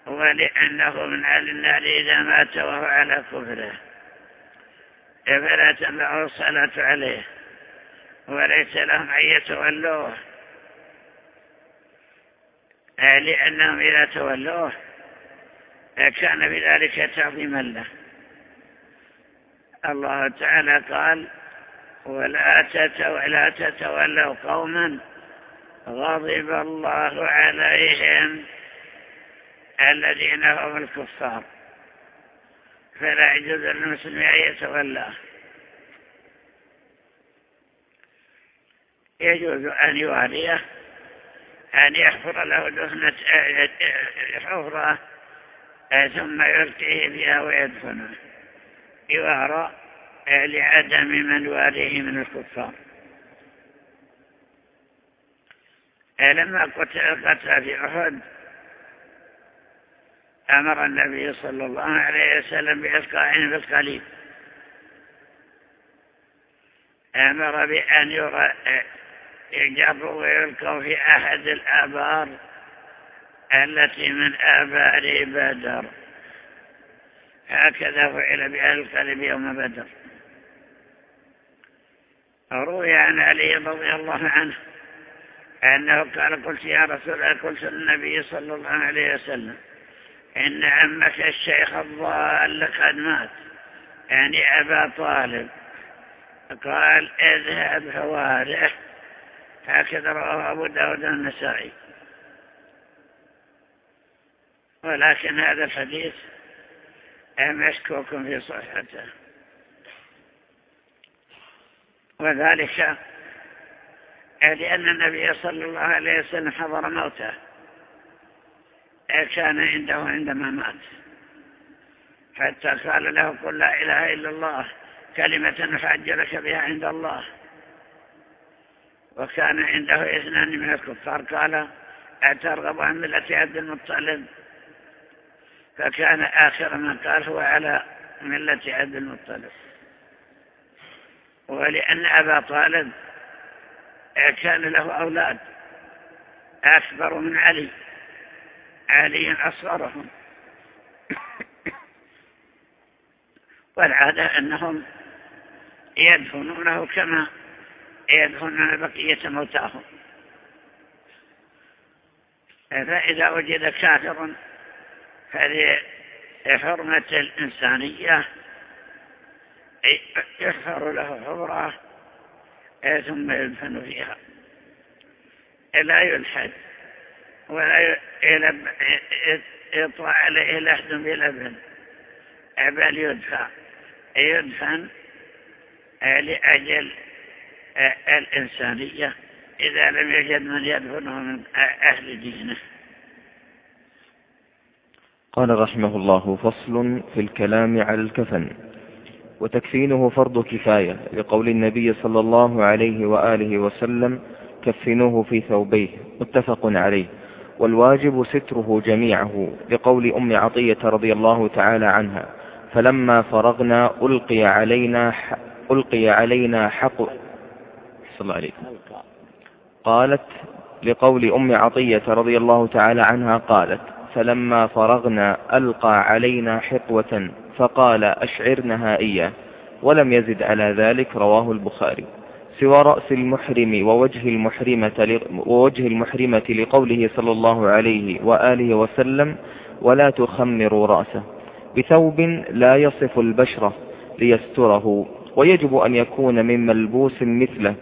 ولأنه من أهل النار إذا مات وهو على كفره. فلا تنبع الصلاة عليه وليس لهم أن يتولوه. لأنهم إذا تولوه كان بذلك تعظيما له. الله تعالى قال ولا ولا تتولوا قوما غضب الله عليهم الذين هم الكفار. فلا يجوز للمسلم أن يتولاه يجوز أن يواليه أن يحفر له دهنة حفرة ثم يلقيه فيها ويدفنه. يوارى لعدم من واليه من الكفار. لما قتل قتل في أحد أمر النبي صلى الله عليه وسلم بإسقائهم بالقليب أمر بأن يجروا ويلقوا في أحد الآبار التي من آبار بدر. هكذا فعل بأهل القلب يوم بدر. روي عن علي رضي الله عنه أنه قال قلت يا رسول الله قلت للنبي صلى الله عليه وسلم إن عمك الشيخ الضال قد مات. يعني أبا طالب قال اذهب فواره هكذا رواه أبو داود النسائي ولكن هذا الحديث مشكوك في صحته. وذلك لأن النبي صلى الله عليه وسلم حضر موته. كان عنده عندما مات. حتى قال له قل لا إله إلا الله كلمة نفعجلك بها عند الله. وكان عنده اثنان من الكفار قال أترغب عن ملة عبد المطلب؟ فكان آخر ما قال هو على ملة عبد المطلب. ولأن أبا طالب كان له أولاد أكبر من علي. علي أصغرهم <coughs> والعادة أنهم يدفنونه كما يدفنون بقية موتاهم. فإذا وجد كافر هذه حرمة الإنسانية. يحفر له حفرة ثم يدفن فيها. لا يلحد. ولا يطلع عليه لحد بلبن بل يدفع. يدفن لأجل الإنسانية. إذا لم يجد من يدفنه من أهل دينه. قال رحمه الله فصل في الكلام على الكفن وتكفينه فرض كفاية لقول النبي صلى الله عليه وآله وسلم كفنوه في ثوبيه متفق عليه. والواجب ستره جميعه لقول أم عطية رضي الله تعالى عنها فلما فرغنا ألقي علينا ألقي علينا حق صلى الله عليكم. قالت لقول أم عطية رضي الله تعالى عنها قالت فلما فرغنا ألقى علينا حقوة فقال أشعرنها إياه ولم يزد على ذلك رواه البخاري. سوى رأس المحرم ووجه المحرمة, ووجه المحرمة لقوله صلى الله عليه وآله وسلم ولا تخمروا رأسه بثوب لا يصف البشرة ليستره ويجب أن يكون من ملبوس مثله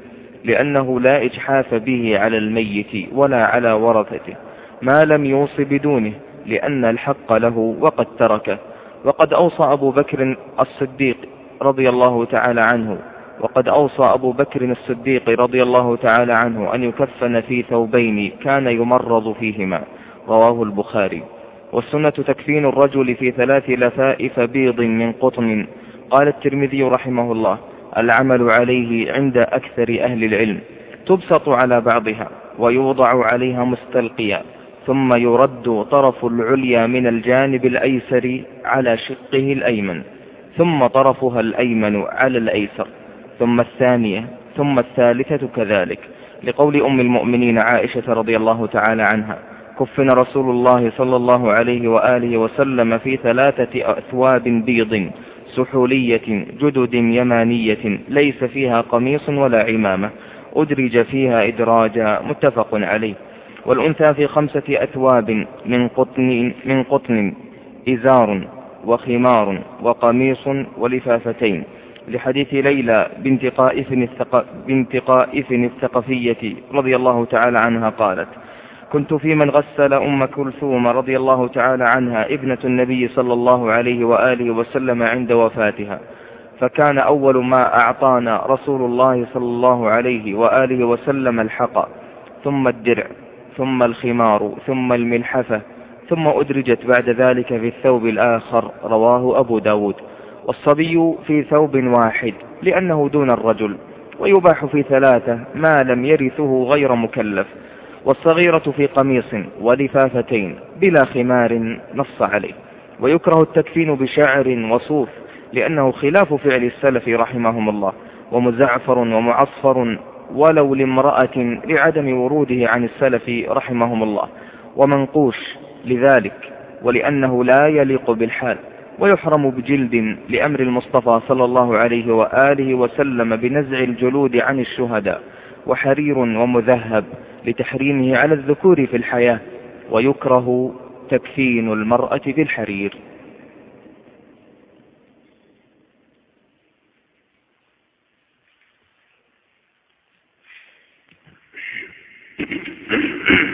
لأنه لا إجحاف به على الميت ولا على ورثته ما لم يوص بدونه لأن الحق له وقد تركه وقد أوصى أبو بكر الصديق رضي الله تعالى عنه وقد أوصى أبو بكر الصديق رضي الله تعالى عنه أن يكفن في ثوبين كان يمرض فيهما. رواه البخاري. والسنة تكفين الرجل في ثلاث لفائف بيض من قطن. قال الترمذي رحمه الله العمل عليه عند أكثر أهل العلم. تبسط على بعضها ويوضع عليها مستلقيا. ثم يرد طرف العليا من الجانب الأيسر على شقه الأيمن. ثم طرفها الأيمن على الأيسر. ثم الثانية ثم الثالثة كذلك. لقول أم المؤمنين عائشة رضي الله تعالى عنها كفن رسول الله صلى الله عليه وآله وسلم في ثلاثة أثواب بيض سحولية جدد يمانية ليس فيها قميص ولا عمامة أدرج فيها إدراجا متفق عليه. والأنثى في خمسة أثواب من قطن, من قطن إزار وخمار وقميص ولفافتين. لحديث ليلى بنت قائف, بنت قائف الثقفية رضي الله تعالى عنها قالت كنت في من غسل أم كلثوم رضي الله تعالى عنها ابنة النبي صلى الله عليه وآله وسلم عند وفاتها فكان أول ما أعطانا رسول الله صلى الله عليه وآله وسلم الحق ثم الدرع ثم الخمار ثم الملحفة ثم أدرجت بعد ذلك في الثوب الآخر رواه أبو داود. والصبي في ثوب واحد لأنه دون الرجل ويباح في ثلاثة ما لم يرثه غير مكلف والصغيرة في قميص ولفافتين بلا خمار نص عليه. ويكره التكفين بشعر وصوف لأنه خلاف فعل السلف رحمهم الله ومزعفر ومعصفر ولو لامرأة لعدم وروده عن السلف رحمهم الله. ومنقوش لذلك ولأنه لا يليق بالحال. ويحرم بجلد لأمر المصطفى صلى الله عليه وآله وسلم بنزع الجلود عن الشهداء وحرير ومذهب لتحريمه على الذكور في الحياة ويكره تكفين المرأة بالحرير. <coughs>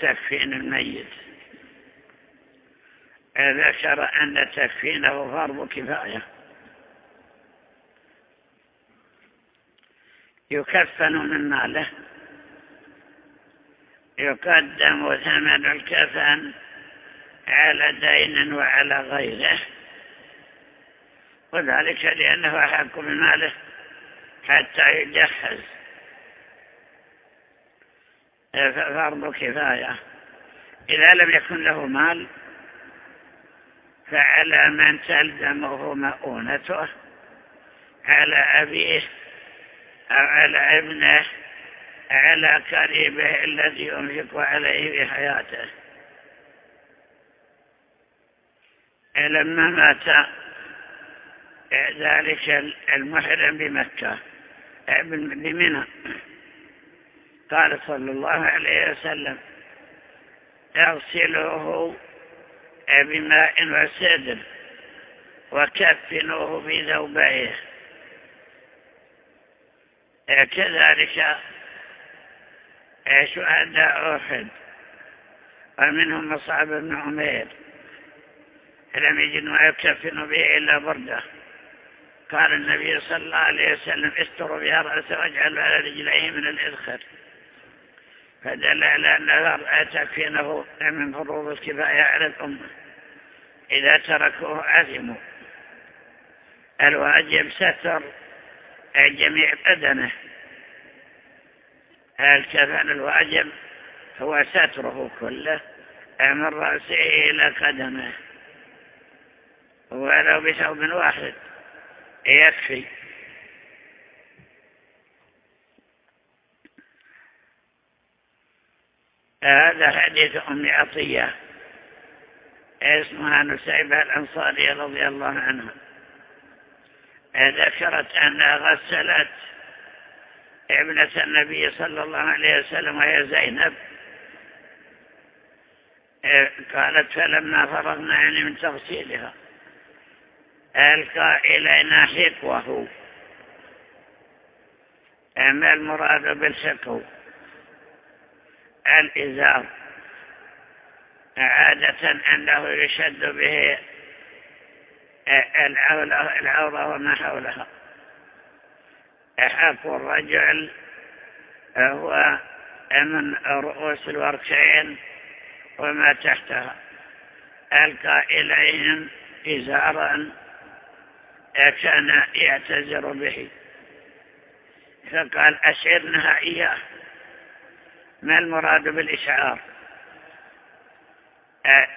بتكفين الميت. ذكر أن تكفينه فرض كفاية. يكفن من ماله. يقدم ثمن الكفن على دين وعلى غيره. وذلك لأنه أحق بماله حتى يجهز. فرض كفاية. إذا لم يكن له مال فعلى من تلزمه مؤونته على أبيه أو على ابنه على قريبه الذي ينفق عليه في حياته. لما مات ذلك المحرم بمكة بمنى. قال صلى الله عليه وسلم اغسلوه بماء وسدر وكفنوه بذوبيه. كذلك شهداء أحد ومنهم مصعب بن عمير. لم يجد ما يكفن به إلا برده. قال النبي صلى الله عليه وسلم استروا بها رأسه واجعلوا على رجليه من الإذخر. فدل على أن المرأة تكفينه من فروض الكفاية على الأمة. إذا تركوه عزموا الواجب ستر جميع بدنه. الكفن الواجب؟ هو ستره كله من رأسه إلى قدمه. ولو بثوب واحد يكفي. هذا حديث أم عطية اسمها نسيبة الأنصارية رضي الله عنها. ذكرت أنها غسلت ابنة النبي صلى الله عليه وسلم وهي زينب. قالت فلما فرغنا يعني من تغسيلها ألقى إلينا حقوه أما المراد بالحقو الإزار عادة أنه يشد به العورة وما حولها حق الرجل هو من رؤوس الوركين وما تحتها. ألقى إليهم إزارا كان يعتذر به. فقال أشعرنها إياه. ما المراد بالإشعار؟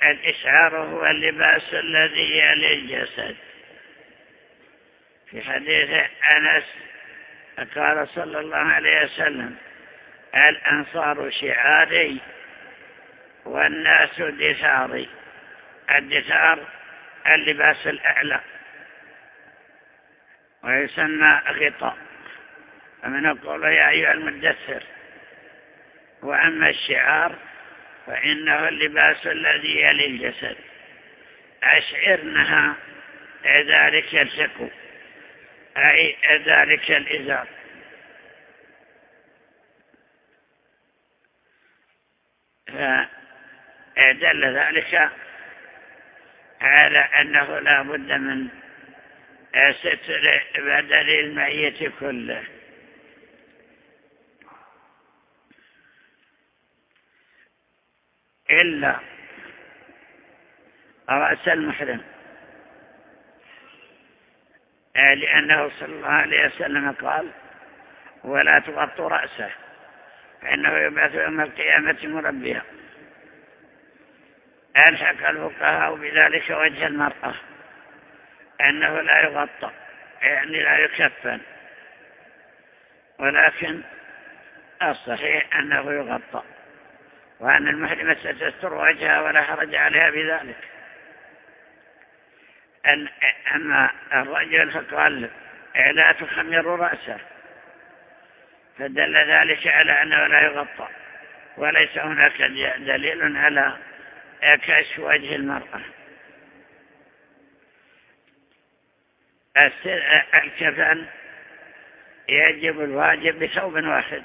الإشعار هو اللباس الذي يلي الجسد. في حديث أنس قال صلى الله عليه وسلم الأنصار شعاري والناس دثاري. الدثار اللباس الأعلى. ويسمى غطاء. فمن يقول يا أيها المدثر وأما الشعار فإنه اللباس الذي يلي الجسد. أشعرنها ذلك السكو أي ذلك الإزار. فدل ذلك على أنه لا بد من ستر بدل الميت كله. إلا رأس المحرم. لأنه صلى الله عليه وسلم قال ولا تغطوا رأسه فإنه يبعث يوم القيامة مربيا. ألحق الفقهاء بذلك وجه المرأة أنه لا يغطى يعني لا يكفن. ولكن الصحيح أنه يغطى. وأن المحرمة ستستر وجهها ولا حرج عليها بذلك. أن أما الرجل فقال لا تخمر رأسه. فدل ذلك على أنه لا يغطى. وليس هناك دليل على كشف وجه المرأة. الكفن يجب الواجب بثوب واحد.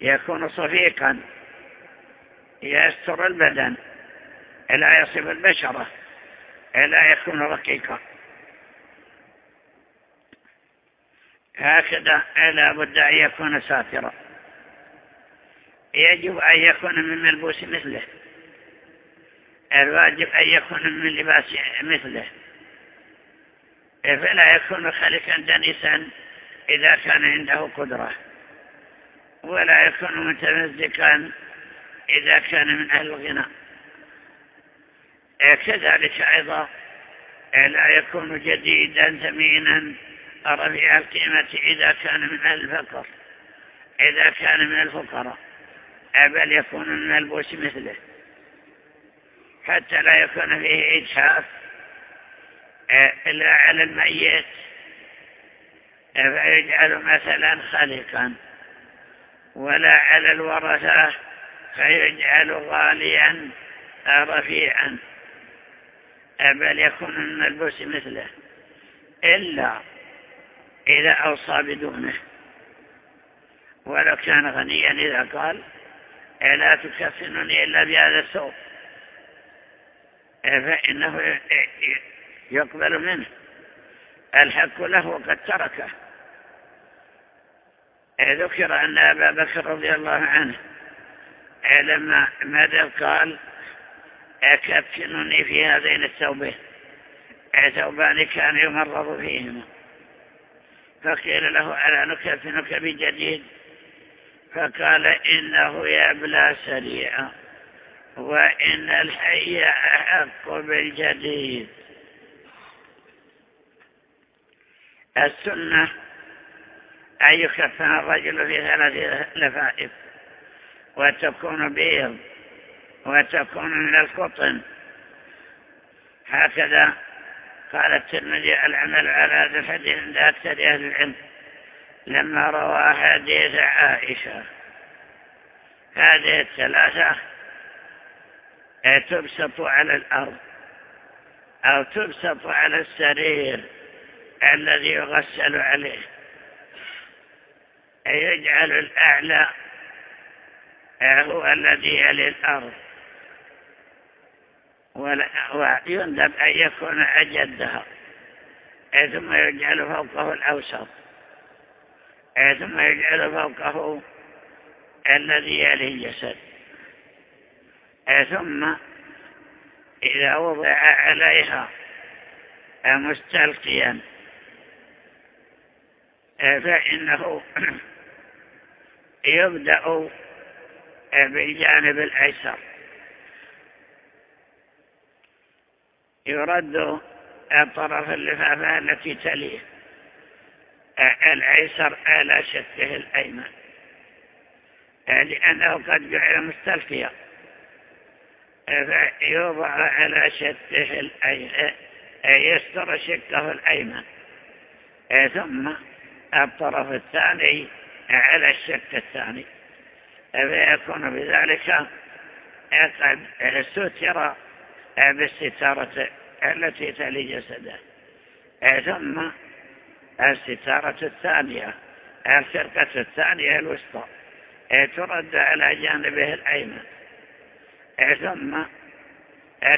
يكون صفيقا. يستر البدن لا يصف البشرة لا يكون رقيقا. هكذا لا بد أن يكون ساترا. يجب أن يكون من ملبوس مثله. الواجب أن يكون من لباس مثله. فلا يكون خلقا دنسا إذا كان عنده قدرة. ولا يكون متمزقا إذا كان من أهل الغنى. كذلك أيضا لا يكون جديدا ثمينا رفيع القيمة إذا كان من أهل الفقر. إذا كان من الفقراء. بل يكون من ملبوس مثله. حتى لا يكون فيه إجحاف إلا على الميت. فيجعل مثلا خلقا ولا على الورثة. فيجعل غاليا رفيعا. بل يكون من ملبوس مثله. إلا إذا أوصى بدونه. ولو كان غنيا إذا قال لا تكفنني إلا بهذا الثوب. فإنه يقبل منه. الحق له وقد تركه. ذكر أن أبا بكر رضي الله عنه لما ماذا قال؟ أكفنني في هذين الثوبين. ثوبان كان يمرض فيهما. فقيل له ألا نكفنك بجديد؟ فقال إنه يبلى سريعا وإن الحي أحق بالجديد. السنة أن يكفن الرجل في ثلاث لفائف. وتكون بيض وتكون من القطن. هكذا قال الترمذي العمل على هذا الحديث عند أكثر أهل العلم. لما روى حديث عائشة هذه الثلاثة تبسط على الأرض أو تبسط على السرير الذي يغسل عليه يجعل الأعلى هو الذي يلي الأرض. ويندب أن يكون أجدها. ثم يجعل فوقه الأوسط. ثم يجعل فوقه الذي يلي الجسد. ثم إذا وضع عليها مستلقيا. فإنه <clears throat> يبدأ بالجانب الأيسر. يرد طرف اللفافة التي تليه الأيسر على شته الأيمن. لأنه قد جعل مستلقيا. فيوضع على شته الأيمن. يستر شكه الأيمن. ثم الطرف الثاني على الشك الثاني. فيكون بذلك قد ستر بالستارة التي تلي جسده. ثم الستارة الثانية الفرقة الثانية الوسطى. ترد على جانبه الأيمن. ثم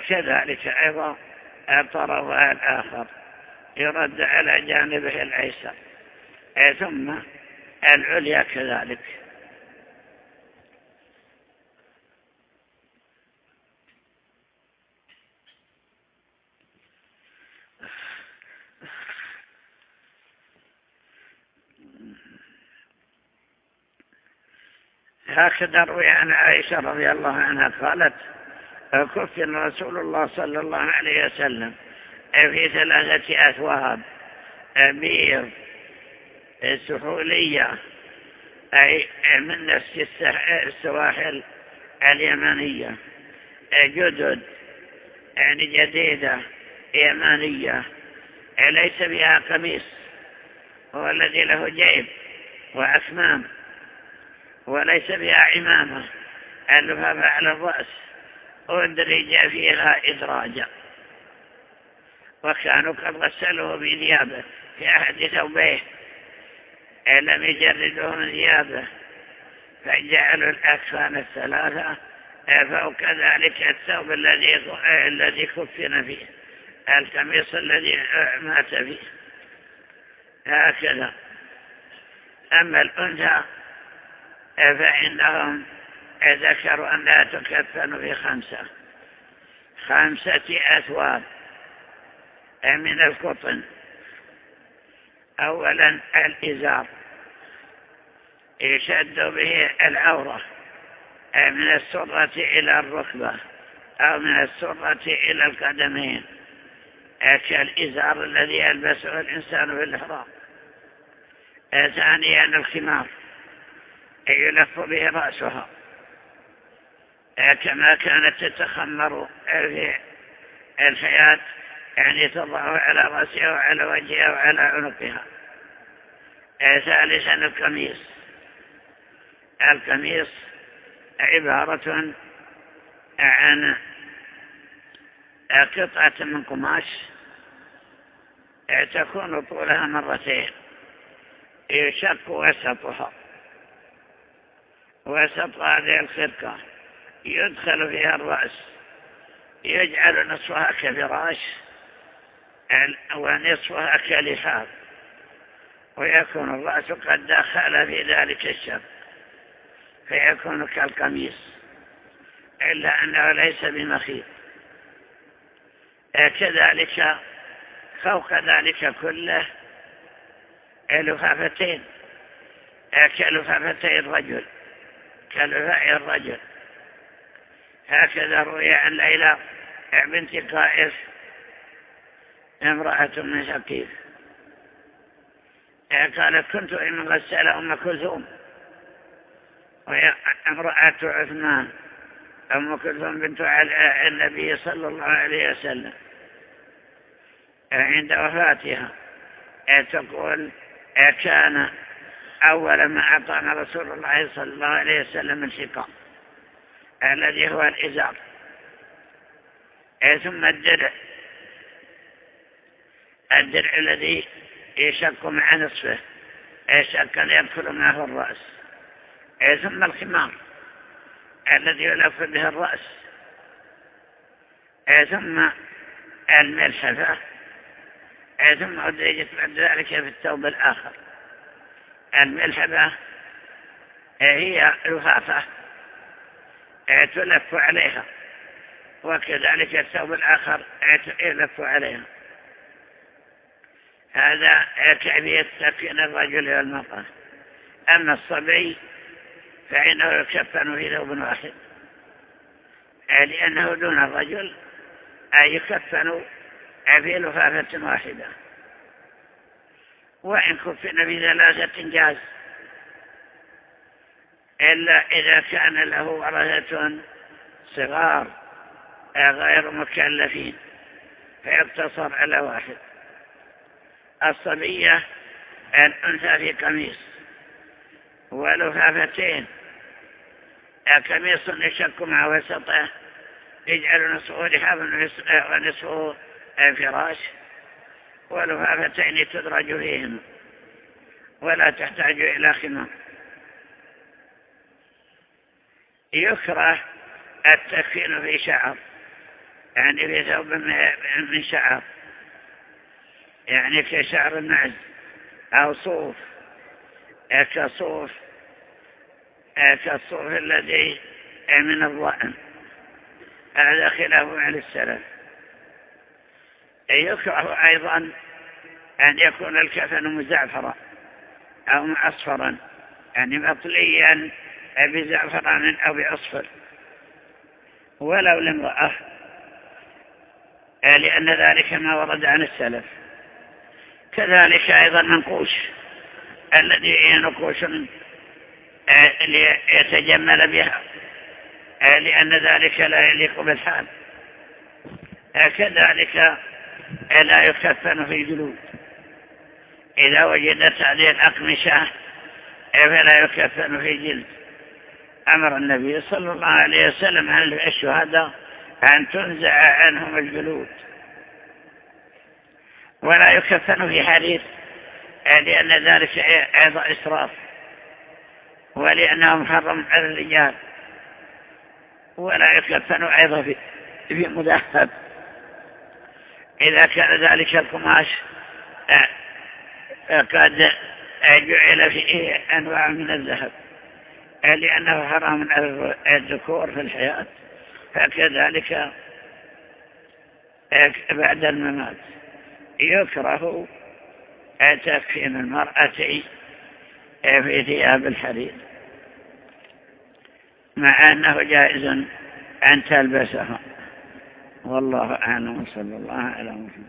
كذلك أيضا الطرف الآخر. يرد على جانبه الأيسر. ثم العليا كذلك. هكذا روي عن عائشة رضي الله عنها قالت كفن رسول الله صلى الله عليه وسلم في ثلاثة أثواب بيض سحولية أي من نفس السواحل اليمنية جدد يعني جديدة يمانية ليس بها قميص؟ هو الذي له جيب وأكمام. وليس بها عمامة. اللفافة على الرأس؟ أدرج فيها إدراجا وكانوا قد غسلوه بثيابه في أحد ثوبيه. لم يجردوه من ثيابه فجعلوا الأكفان الثلاثة فوق ذلك الثوب الذي الذي كفن فيه القميص الذي مات فيه. هكذا. أما الأنثى فإنهم ذكروا أن لا تكفن في خمسة. خمسة أثواب. من القطن أولا الإزار. يشد به العورة. من السرة إلى الركبة. أو من السرة إلى القدمين. كالإزار الذي يلبسه الإنسان في الإحرام. ثانيا الخمار. يلف به رأسها. كما كانت تتخمر في الحياة يعني تضع على رأسها وعلى وجهها وعلى عنقها. ثالثا القميص. القميص عبارة عن قطعة من قماش تكون طولها مرتين يشق وسطها. وسط هذه الخرقة يدخل فيها الرأس. يجعل نصفها كفراش ونصفها كلحاف ويكون الرأس قد دخل في ذلك الشق. فيكون كالقميص. إلا أنه ليس بمخيط. كذلك فوق ذلك كله لفافتين. كلفافتي الرجل. كلفاء الرجل. هكذا روي عن ليلى بنت قائف امرأة من شقيق. قالت كنت إن غسل أم كلثوم. وهي امرأة عثمان أم كلثوم بنت النبي صلى الله عليه وسلم. عند وفاتها تقول كان أول ما أعطانا رسول الله صلى الله عليه وسلم الشقاء الذي هو الإزار. ثم الدرع. الدرع الذي يشق مع نصفه يشق يدخل معه الرأس. ثم الخمار الذي يلف به الرأس. ثم الملحفة. ثم أدرجت بعد ذلك في الثوب الآخر. الملحفة هي لفافة. تلف عليها. وكذلك الثوب الآخر يلف عليها. هذا كيفية تكين الرجل والمرأة أما الصبي فإنه يكفن في ثوب واحد. لأنه دون الرجل أي يكفن في لفافة واحدة. وإن كفن في ثلاثة جاز. إلا إذا كان له ورثة صغار غير مكلفين فيقتصر على واحد. الصبية الأنثى في قميص ولفافتين قميص يشك مع وسطه يجعل نصفه لحاف ونصفه فراش. ولفافتين تدرج فيهم ولا تحتاج إلى خمام يكره التكفين في شعر يعني في ثوب من شعر يعني كشعر النعز أو صوف كصوف كالصوف الذي من الضأن هذا خلاف على السلف. يكره أيضا أن يكون الكفن مزعفرا أو معصفرا يعني مطليا بزعفران أو بعصفر ولو لامرأة لأن ذلك ما ورد عن السلف. كذلك أيضا منقوش الذي هي نقوش ليتجمل بها لأن ذلك لا يليق بالحال. كذلك لا يكفن في الجلود إذا وجدت هذه الأقمشة فلا يكفن في جلد. أمر النبي صلى الله عليه وسلم عن الشهداء أن تنزع عنهم الجلود؟ ولا يكفن في حديث لأن ذلك أيضا إسراف ولأنه محرم على الرجال. ولا يكفن أيضا في مذهب. إذا كان ذلك القماش قد جعل فيه أنواع من الذهب لأنه حرام الذكور في الحياة. فكذلك بعد الممات يكره تكفين المرأة في ثياب الحرير مع أنه جائز أن تلبسها والله أعلم صلى الله عليه وسلم